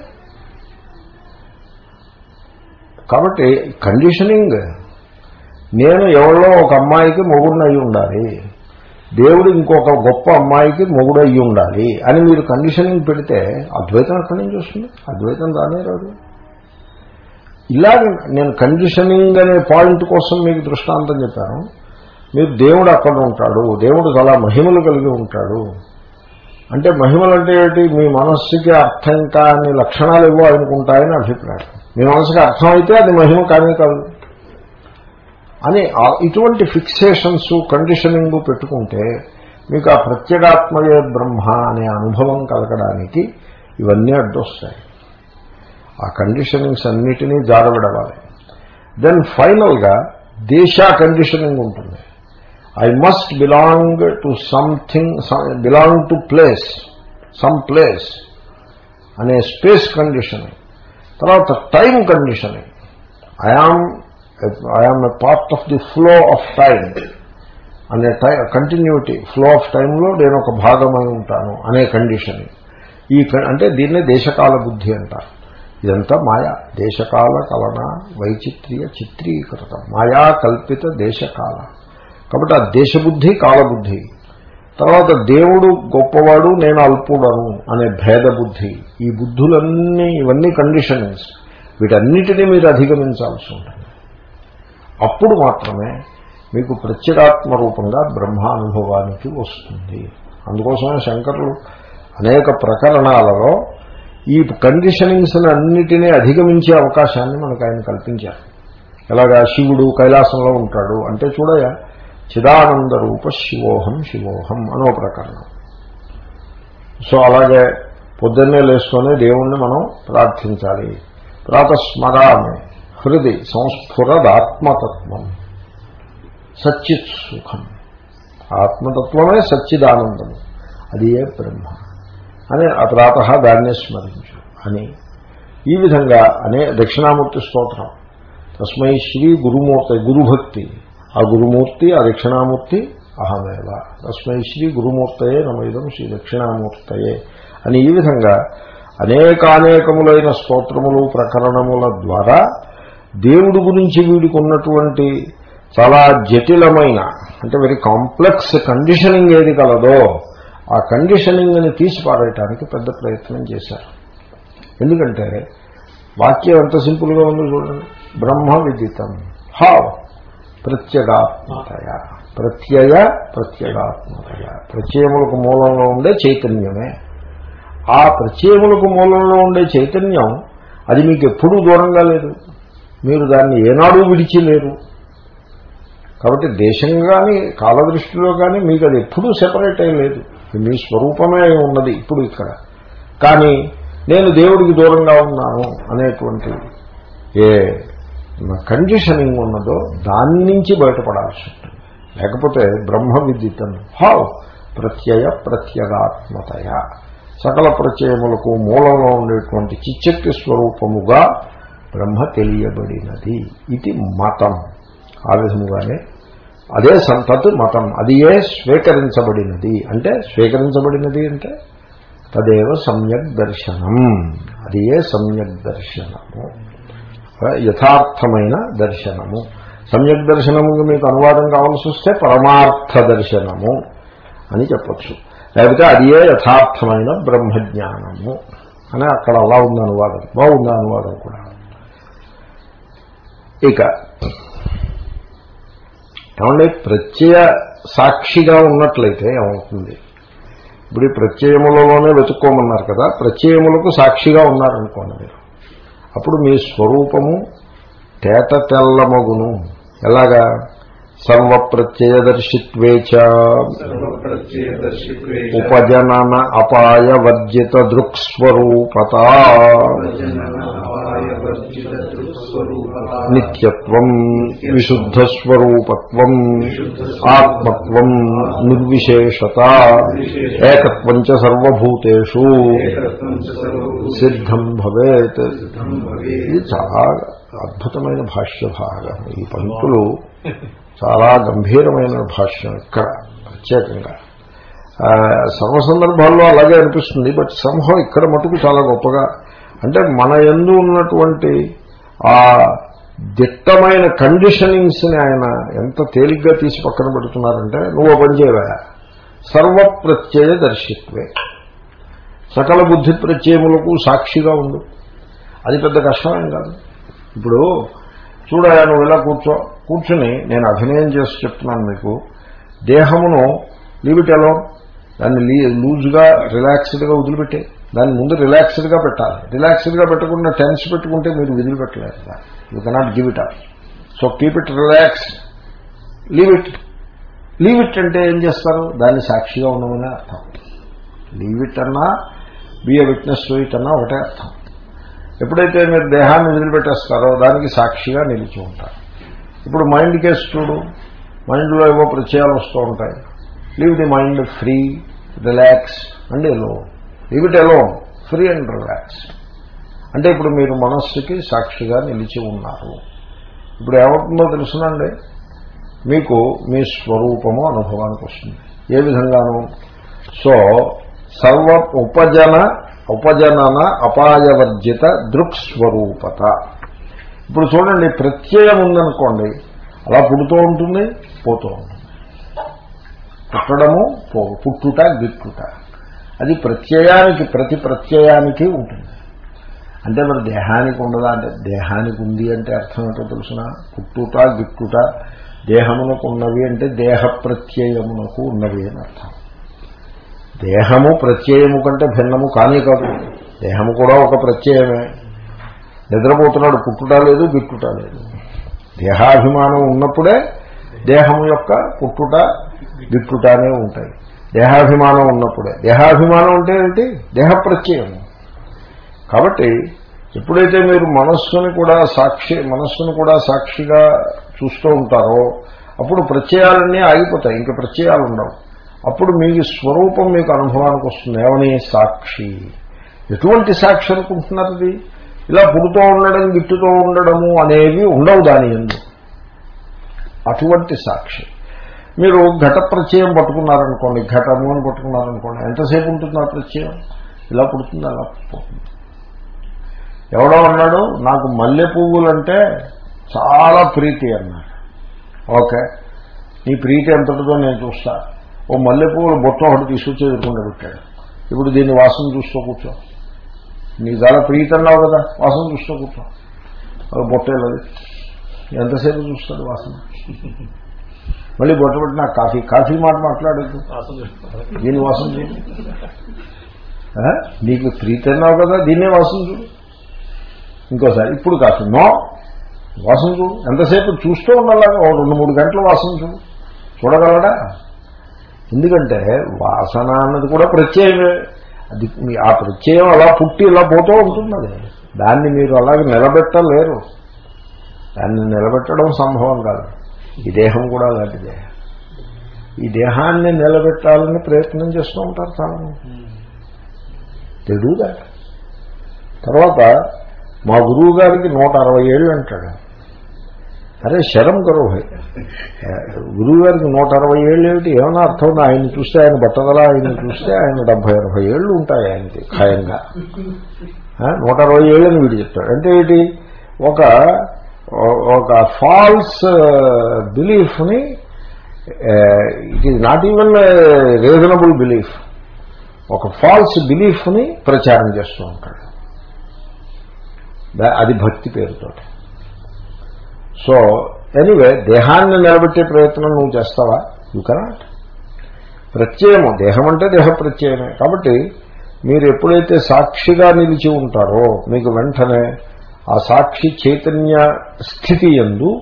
Speaker 1: కాబట్టి కండిషనింగ్ నేను ఎవరో ఒక అమ్మాయికి మొగుడిని అయి ఉండాలి దేవుడు ఇంకొక గొప్ప అమ్మాయికి మొగుడు అయ్యి ఉండాలి అని మీరు కండిషనింగ్ పెడితే అద్వైతం ఎక్కడి నుంచి వస్తుంది? అద్వైతం రానే రాదు. ఇలాగ నేను కండిషనింగ్ అనే పాయింట్ కోసం మీకు దృష్టాంతం చెప్పాను. మీరు దేవుడు అక్కడ ఉంటాడు. దేవుడు చాలా మహిమలు కలిగి ఉంటాడు. అంటే మహిమలు అంటే ఏమిటి మీ మనస్సుకి అర్థం కాని లక్షణాలు ఇవ్వో అనుకుంటాయని అభిప్రాయం. మీ మనసుకి అర్థమైతే అది మహిమ కానీ కాదు. అని ఇటువంటి ఫిక్సేషన్స్ కండిషనింగ్ పెట్టుకుంటే మీకు ఆ ప్రత్యేగాత్మయే బ్రహ్మ అనే అనుభవం కలగడానికి ఇవన్నీ అడ్డొస్తాయి. ఆ కండిషనింగ్స్ అన్నిటినీ జారవిడవాలి. దెన్ ఫైనల్గా దేశ కండిషనింగ్ ఉంటుంది. I must belong to something belong to place some place అనే స్పేస్ కండిషనింగ్ తర్వాత time conditioning I am I am a part of the flow of time అనే టైం కంటిన్యూటీ ఫ్లో ఆఫ్ టైంలో నేను ఒక భాగమై ఉంటాను అనే కండిషనింగ్ ఈ అంటే దీన్నే దేశకాల బుద్ధి అంటారు. ఇదంతా మాయా దేశకాల కలన వైచిత్ర్య చిత్రీకృతం. మాయా కల్పిత దేశకాల. కాబట్టి ఆ దేశబుద్ధి కాలబుద్ధి. తర్వాత దేవుడు గొప్పవాడు నేను అల్పుడను అనే భేద బుద్ధి ఈ బుద్ధులన్నీ ఇవన్నీ కండిషనింగ్స్ వీటన్నిటినీ మీరు అధిగమించాల్సి ఉంటుంది. అప్పుడు మాత్రమే మీకు ప్రత్యేగాత్మ రూపంగా బ్రహ్మానుభవానికి వస్తుంది. అందుకోసమే శంకరులు అనేక ప్రకరణాలలో ఈ కండిషనింగ్స్ అన్నిటినీ అధిగమించే అవకాశాన్ని మనకు ఆయన కల్పించారు. ఎలాగా? శివుడు కైలాసంలో ఉంటాడు అంటే చూడయా? చిదానంద రూప శివోహం శివోహం అనో ప్రకరణం. సో అలాగే పొద్దున్నే లేసుకొని దేవుణ్ణి మనం ప్రార్థించాలి. ప్రాతస్మరామి హృది సంస్ఫురదాత్మతత్వం సచ్చిత్ సుఖం. ఆత్మతత్వమే సచ్చిదానందము. అది ఏ బ్రహ్మ? అని ఆ ప్రాత దాన్నే స్మరించు అని. ఈ విధంగా అనే దక్షిణామూర్తి స్తోత్రం. తస్మై శ్రీ గురుమూర్తి గురుభక్తి. ఆ గురుమూర్తి ఆ దక్షిణామూర్తి అహమేవ. తస్మై శ్రీ గురుమూర్తయే నమైదం శ్రీ దక్షిణామూర్తయే అని ఈ విధంగా అనేకానేకములైన స్తోత్రములు ప్రకరణముల ద్వారా దేవుడి గురించి వీడికి ఉన్నటువంటి చాలా జటిలమైన అంటే వెరీ కాంప్లెక్స్ కండిషనింగ్ ఏది కలదో ఆ కండిషనింగ్ని తీసిపారేయటానికి పెద్ద ప్రయత్నం చేశారు. ఎందుకంటే వాక్యం ఎంత సింపుల్గా ఉందో చూడండి. బ్రహ్మ విదితం. హావ్. ప్రత్యేగాత్మతయ. ప్రత్యయ ప్రత్యేగాత్మతయ. ప్రత్యయములకు మూలంలో ఉండే చైతన్యమే. ఆ ప్రత్యయములకు మూలంలో ఉండే చైతన్యం అది మీకు ఎప్పుడూ దూరంగా లేదు. మీరు దాన్ని ఏనాడు విడిచిలేరు కాబట్టి దేశం కానీ కాలదృష్టిలో కానీ మీకు అది ఎప్పుడూ సెపరేట్ అయ్యలేదు మీ స్వరూపమే ఉన్నది ఇప్పుడు ఇక్కడ. కానీ నేను దేవుడికి దూరంగా ఉన్నాను అనేటువంటి ఏ కండిషనింగ్ ఉన్నదో దాని నుంచి బయటపడాల్సి ఉంటుంది. లేకపోతే బ్రహ్మ విదితం హౌ? ప్రత్యయ ప్రత్యేగాత్మతయ. సకల ప్రత్యయములకు మూలంలో ఉండేటువంటి చిచ్చక్తి స్వరూపముగా బ్రహ్మ తెలియబడినది. ఇది మతం. ఆ విధముగానే అదే సంతత్ మతం. అది ఏ స్వీకరించబడినది? అంటే స్వీకరించబడినది అంటే తదేవ సమ్యక్ దర్శనం. అది ఏ సమ్యక్ దర్శనము? యథార్థమైన దర్శనము. సమ్యక్ దర్శనము మీకు అనువాదం కావాల్సి వస్తే పరమార్థ దర్శనము అని చెప్పచ్చు. లేకపోతే అది ఏ యథార్థమైన బ్రహ్మజ్ఞానము అని అక్కడ అలా ఉంది అనువాదం. బాగుంది అనువాదం కూడా. ఇక ఏమంటే ప్రత్యయ సాక్షిగా ఉన్నట్లయితే ఏమవుతుంది? ఇప్పుడు ఈ ప్రత్యయములలోనే వెతుక్కోమన్నారు కదా ప్రత్యయములకు సాక్షిగా ఉన్నారనుకోండి మీరు. అప్పుడు మీ స్వరూపము తేట తెల్లమగును. ఎలాగా? సర్వ ప్రత్యయదర్శిత్వేచ ఉపజనన అపాయ వర్జిత దృక్స్వరూపత నిత్యత్వం విశుద్ధస్వరూపత్వం ఆత్మత్వం నిర్విశేషత ఏకత్వం చ సర్వభూతేషు సిద్ధం భవేత్. ఇది చాలా అద్భుతమైన భాష్య భాగం ఈ పంక్తులు చాలా గంభీరమైన భాష్యం ఇక్కడ ప్రత్యేకంగా. సర్వ సందర్భాల్లో అలాగే అనిపిస్తుంది బట్ సంహం ఇక్కడ మటుకు చాలా గొప్పగా అంటే మన ఎందు ఉన్నటువంటి ఆ దిట్టమైన కండిషనింగ్స్ని ఆయన ఎంత తేలిగ్గా తీసి పక్కన పెడుతున్నారంటే నువ్వు ఓ సర్వప్రత్యయ దర్శిత్వే. సకల బుద్ధి ప్రత్యయములకు సాక్షిగా ఉండు. అది పెద్ద కష్టమేం కాదు. ఇప్పుడు చూడయా నువ్వు ఇలా కూర్చో. కూర్చుని నేను అభినయం చేసి చెప్తున్నాను మీకు. దేహమును లీవిటెలో దాన్ని లీ లూజ్గా రిలాక్స్డ్గా వదిలిపెట్టే. దాన్ని ముందు రిలాక్స్డ్గా పెట్టాలి. రిలాక్స్డ్గా పెట్టకుండా టెన్స్ పెట్టుకుంటే మీరు వదిలిపెట్టలేరు you cannot give it up so keep it relaxed leave it leave it అంటే ఏం చేస్తారు? దాన్ని సాక్షిగా ఉండమనే అర్థం. లీవ్ ఇట్ అన్నా be a witness to it అన్నా ఒకటే అర్థం. ఎప్పుడైతే మీరు దేహాన్ని వదిలిపెట్టేస్తారో దానికి సాక్షిగా నిలిచి ఉంటారు. ఇప్పుడు మైండ్ కేసు చూడు. మైండ్లో ఏవో ప్రత్యయాలు వస్తూ ఉంటాయి. Leave the mind free relax and allow leave it allow free and relax అంటే ఇప్పుడు మీరు మనస్సుకి సాక్షిగా నిలిచి ఉన్నారు. ఇప్పుడు ఏమవుతుందో తెలుసునండి? మీకు మీ స్వరూపము అనుభవానికి వస్తుంది. ఏ విధంగాను? సో సర్వ ఉపజన ఉపజనన అపాయవర్జిత దృక్స్వరూపత. ఇప్పుడు చూడండి ప్రత్యయం ఉందనుకోండి అలా పుడుతూ ఉంటుంది పోతూ ఉంటుంది. పుట్టడము పో పుట్టుట గిట్టుట అది ప్రత్యయానికి ప్రతి ప్రత్యయానికి ఉంటుంది. అంటే మరి దేహానికి ఉండదా? అంటే దేహానికి ఉంది అంటే అర్థం ఏంటో తెలుసిన? పుట్టుట గిట్టుట దేహమునకు ఉన్నవి అంటే దేహ ప్రత్యయమునకు ఉన్నవి అని అర్థం. దేహము ప్రత్యయము కంటే భిన్నము కానీ కాదు. దేహము కూడా ఒక ప్రత్యయమే. నిద్రపోతున్నాడు పుట్టుట లేదు గిట్టుట లేదు. దేహాభిమానం ఉన్నప్పుడే దేహము యొక్క పుట్టుట గిట్టుటనే ఉంటాయి. దేహాభిమానం ఉన్నప్పుడే. దేహాభిమానం అంటే ఏంటి? దేహ ప్రత్యయం కాబట్టి ఎప్పుడైతే మీరు మనస్సుని కూడా సాక్షి మనస్సును కూడా సాక్షిగా చూస్తూ ఉంటారో అప్పుడు ప్రత్యయాలన్నీ ఆగిపోతాయి. ఇంకా ప్రత్యయాలు ఉండవు. అప్పుడు మీ స్వరూపం మీకు అనుభవానికి వస్తుంది. ఏమని? సాక్షి. ఎటువంటి సాక్షి అనుకుంటున్నారు ఇది? ఇలా పుడుతూ ఉండడం గిట్టుతో ఉండడము అనేవి ఉండవు దాని ఎందు. అటువంటి సాక్షి. మీరు ఘట ప్రత్యయం పట్టుకున్నారనుకోండి ఘటము అని పట్టుకున్నారనుకోండి ఎంతసేపు ఉంటుంది ఆ ప్రత్యయం? ఇలా పుడుతుంది అలా పోతుంది. ఎవడో అన్నాడు నాకు మల్లె పువ్వులంటే చాలా ప్రీతి అన్నాడు. ఓకే. నీ ప్రీతి ఎంతటిదో నేను చూస్తా. ఓ మల్లె పువ్వులు బొట్ట ఒకటి తీసుకొచ్చి ఎదుర్కొండ పెట్టాడు. ఇప్పుడు దీన్ని వాసన చూస్తూ కూర్చో. నీకు చాలా ప్రీతి అన్నావు కదా వాసన చూస్తూ కూర్చో. అది బొట్టేలది ఎంతసేపు చూస్తాడు వాసన? మళ్ళీ బొట్ట పెట్టి నాకు కాఫీ కాఫీ మాట మాట్లాడద్దు. దీని వాసన చూడు? నీకు ప్రీతి అన్నావు కదా దీన్నే వాసన చూడు. ఇంకోసారి ఇప్పుడు కాఫీ. నో. వాసన చూడు. ఎంతసేపు చూస్తూ ఉండాలి ఓ రెండు మూడు గంటల వాసన చూడు. చూడగలడా? ఎందుకంటే వాసన అన్నది కూడా ప్రత్యయమే. అది ఆ ప్రత్యయం అలా పుట్టి ఇలా పోతూ ఉంటుంది అది దాన్ని మీరు అలాగే నిలబెట్టలేరు. దాన్ని నిలబెట్టడం సంభవం కాదు. ఈ దేహం కూడా అలాంటిదే. ఈ దేహాన్ని నిలబెట్టాలని ప్రయత్నం చేస్తూ ఉంటారు చాలా తెలుగుదా తర్వాత మా గురువు గారికి నూట అరవై ఏళ్ళు అంటాడు. అరే శరం గరువు. గురువు గారికి నూట అరవై ఏళ్ళు ఏమిటి? ఏమైనా అర్థం ఉందా? ఆయన చూస్తే ఆయన బట్టదల ఆయన చూస్తే ఆయన డెబ్బై అరవై ఏళ్ళు ఉంటాయి ఆయనకి ఖాయంగా. నూట అరవై ఏళ్ళని వీడు చెప్తాడు. అంటే ఏంటి? ఒక ఒక false బిలీఫ్ని it is not even reasonable belief ఒక ఫాల్స్ బిలీఫ్ని uh, uh, ప్రచారం చేస్తూ ఉంటాడు. అది భక్తి పేరుతో సో ఎనీవే దేహాన్ని నిలబెట్టే ప్రయత్నం నువ్వు చేస్తావా? యూ కెనాట్ ప్రత్యయము దేహం అంటే దేహ ప్రత్యయమే. కాబట్టి మీరు ఎప్పుడైతే సాక్షిగా నిలిచి ఉంటారో మీకు వెంటనే ఆ సాక్షి చైతన్య స్థితి ఎందు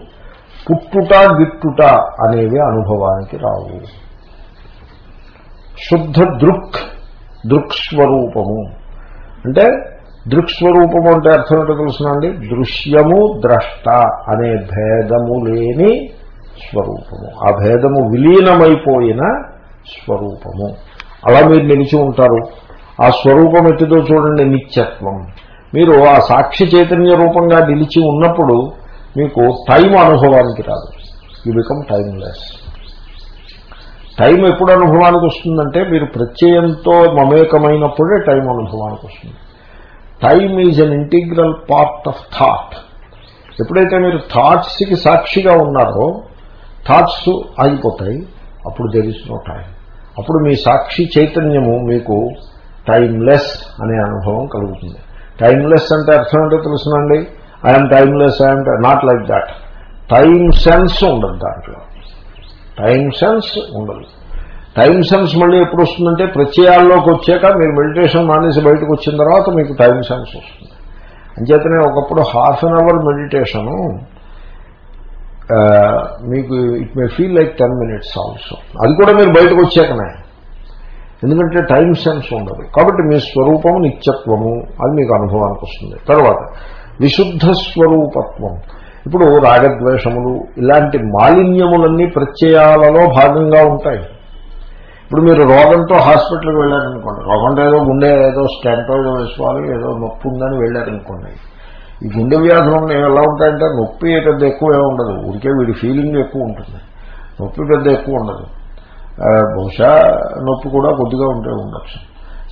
Speaker 1: పుట్టుట గిట్టుట అనేవి అనుభవానికి రావు. శుద్ధ దృక్ దృక్స్వరూపము అంటే దృక్స్వరూపము అంటే అర్థం ఏంటో తెలుసునండి దృశ్యము ద్రష్ట అనే భేదము లేని స్వరూపము. ఆ భేదము విలీనమైపోయిన స్వరూపము. అలా మీరు నిలిచి ఉంటారు. ఆ స్వరూపం ఎట్టిదో చూడండి నిత్యత్వం. మీరు ఆ సాక్షి చైతన్య రూపంగా నిలిచి ఉన్నప్పుడు మీకు టైం అనుభవానికి రాదు. యూ బికమ్ టైమ్లెస్ టైం ఎప్పుడు అనుభవానికి వస్తుందంటే మీరు ప్రత్యయంతో మమేకమైనప్పుడే టైం అనుభవానికి వస్తుంది. Time is an integral part of thought ఎప్పుడైతే మీరు థాట్స్కి సాక్షిగా ఉన్నారో థాట్స్ ఆగిపోతాయి. అప్పుడు దెర్ ఇస్ నో టైం అప్పుడు మీ సాక్షి చైతన్యము మీకు టైమ్లెస్ అనే అనుభవం కలుగుతుంది. టైమ్లెస్ అంటే అర్థం ఏంటో తెలుసునండి? I'm timeless I'm not like that time sense ఉండదు దాంట్లో. టైం సెన్స్ ఉండదు. టైం సెన్స్ మళ్ళీ ఎప్పుడు వస్తుందంటే ప్రత్యయాల్లోకి వచ్చాక మీరు మెడిటేషన్ మానేసి బయటకు వచ్చిన తర్వాత మీకు టైం సెన్స్ వస్తుంది. అంచేతనే ఒకప్పుడు హాఫ్ అన్ అవర్ మెడిటేషను మీకు it may feel like ten minutes also అది కూడా మీరు బయటకు వచ్చాకనే. ఎందుకంటే టైం సెన్స్ ఉండదు. కాబట్టి మీ స్వరూపము నిత్యత్వము. అది మీకు అనుభవానికి వస్తుంది. తర్వాత విశుద్ధ స్వరూపత్వం. ఇప్పుడు రాగద్వేషములు ఇలాంటి మాలిన్యములన్నీ ప్రత్యయాలలో భాగంగా ఉంటాయి. ఇప్పుడు మీరు రోగంతో హాస్పిటల్కి వెళ్ళారనుకోండి. రోగంతో ఏదో గుండె ఏదో స్టెంటో ఏదో వేసుకోవాలి ఏదో నొప్పి ఉందని వెళ్ళారనుకోండి. ఈ గుండె వ్యాధులు ఎలా ఉంటాయంటే నొప్పి పెద్ద ఎక్కువ ఉండదు. ఊరికే వీడి ఫీలింగ్ ఎక్కువ ఉంటుంది. నొప్పి పెద్ద ఎక్కువ ఉండదు. బహుశా నొప్పి కూడా కొద్దిగా ఉంటే ఉండొచ్చు.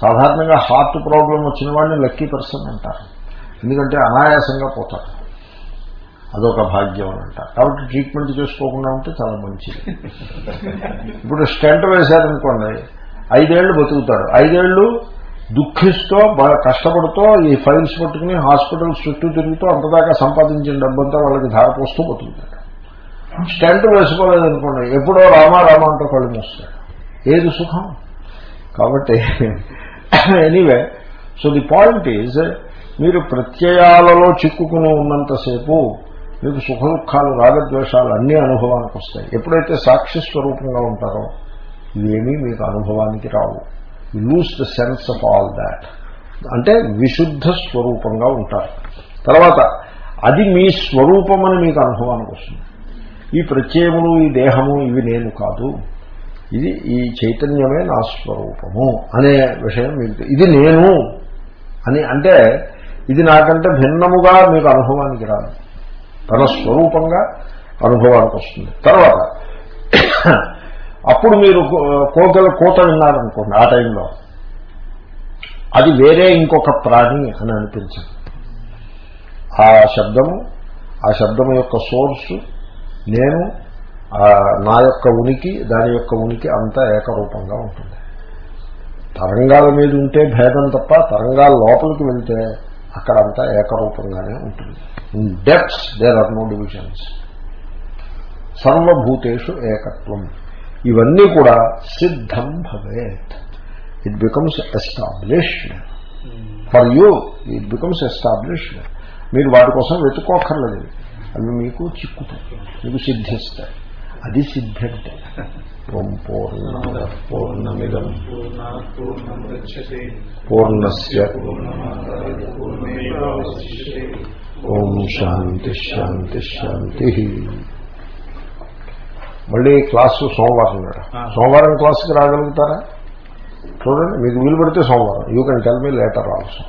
Speaker 1: సాధారణంగా హార్ట్ ప్రాబ్లం వచ్చిన వాడిని లక్కీ పర్సన్ అంటారు. ఎందుకంటే అనాయాసంగా పోతారు అదొక భాగ్యం అని అంటారు. కాబట్టి ట్రీట్మెంట్ చేసుకోకుండా ఉంటే చాలా మంచిది. ఇప్పుడు స్టెంట్ వేశారనుకోండి ఐదేళ్ళు బతుకుతాడు ఐదేళ్ళు దుఃఖిస్తూ బాగా కష్టపడుతూ ఈ ఫైల్స్ పట్టుకుని హాస్పిటల్స్ చుట్టూ తిరుగుతూ అంతదాకా సంపాదించిన డబ్బంతా వాళ్ళకి ధారపోస్తూ బతుకుతాడు స్టెంట్ వేసుకోలేదనుకోండి ఎప్పుడో రామా రామా అంటూ కళ్ళు మూస్తాడు. ఏది సుఖం? కాబట్టి anyway so the point is మీరు ప్రత్యయాలలో చిక్కుకుని ఉన్నంతసేపు మీకు సుఖ దుఃఖాలు రాగద్వేషాలు అన్నీ అనుభవానికి వస్తాయి. ఎప్పుడైతే సాక్షి స్వరూపంగా ఉంటారో ఇవేమీ మీకు అనుభవానికి రావు. Lose lose the sense of all that అంటే విశుద్ధ స్వరూపంగా ఉంటారు. తర్వాత అది మీ స్వరూపమని మీకు అనుభవానికి వస్తుంది. ఈ ప్రత్యయములు ఈ దేహము ఇవి నేను కాదు. ఇది ఈ చైతన్యమే నా స్వరూపము అనే విషయం మీకు ఇది నేను అని అంటే ఇది నాకంటే భిన్నముగా మీకు అనుభవానికి రాదు. తన స్వరూపంగా అనుభవానికి వస్తుంది. తర్వాత అప్పుడు మీరు కోతల కోత విన్నారనుకోండి ఆ టైంలో. అది వేరే ఇంకొక ప్రాణి అని అనిపించదు. ఆ శబ్దము ఆ శబ్దము యొక్క సోర్సు నేను నా యొక్క ఉనికి దాని యొక్క ఉనికి అంతా ఏకరూపంగా ఉంటుంది. తరంగాల మీద ఉంటే భేదం తప్ప తరంగాల లోపలికి వెళ్తే అక్కడ అంతా ఏకరూపంగానే ఉంటుంది. In depths there are no divisions సర్వభూతేషు ఏకత్వం. ఇవన్నీ కూడా సిద్ధం భవేత్. It becomes established for you it becomes established మీరు వాటి కోసం వెతుక్కోక్కర్లేదు. అవి మీకు చిక్కుతాయి మీకు సిద్ధిస్తాయి అది సిద్ధి అంటే ఓం పూర్ణ పూర్ణమిదం పూర్ణస్ ఓం శాంతి శాంతి శాంతి మళ్ళీ క్లాసు సోమవారం నాడు సోమవారం క్లాసుకి రాగలుగుతారా చూడండి మీకు వీలు పడితే సోమవారం you can tell me later also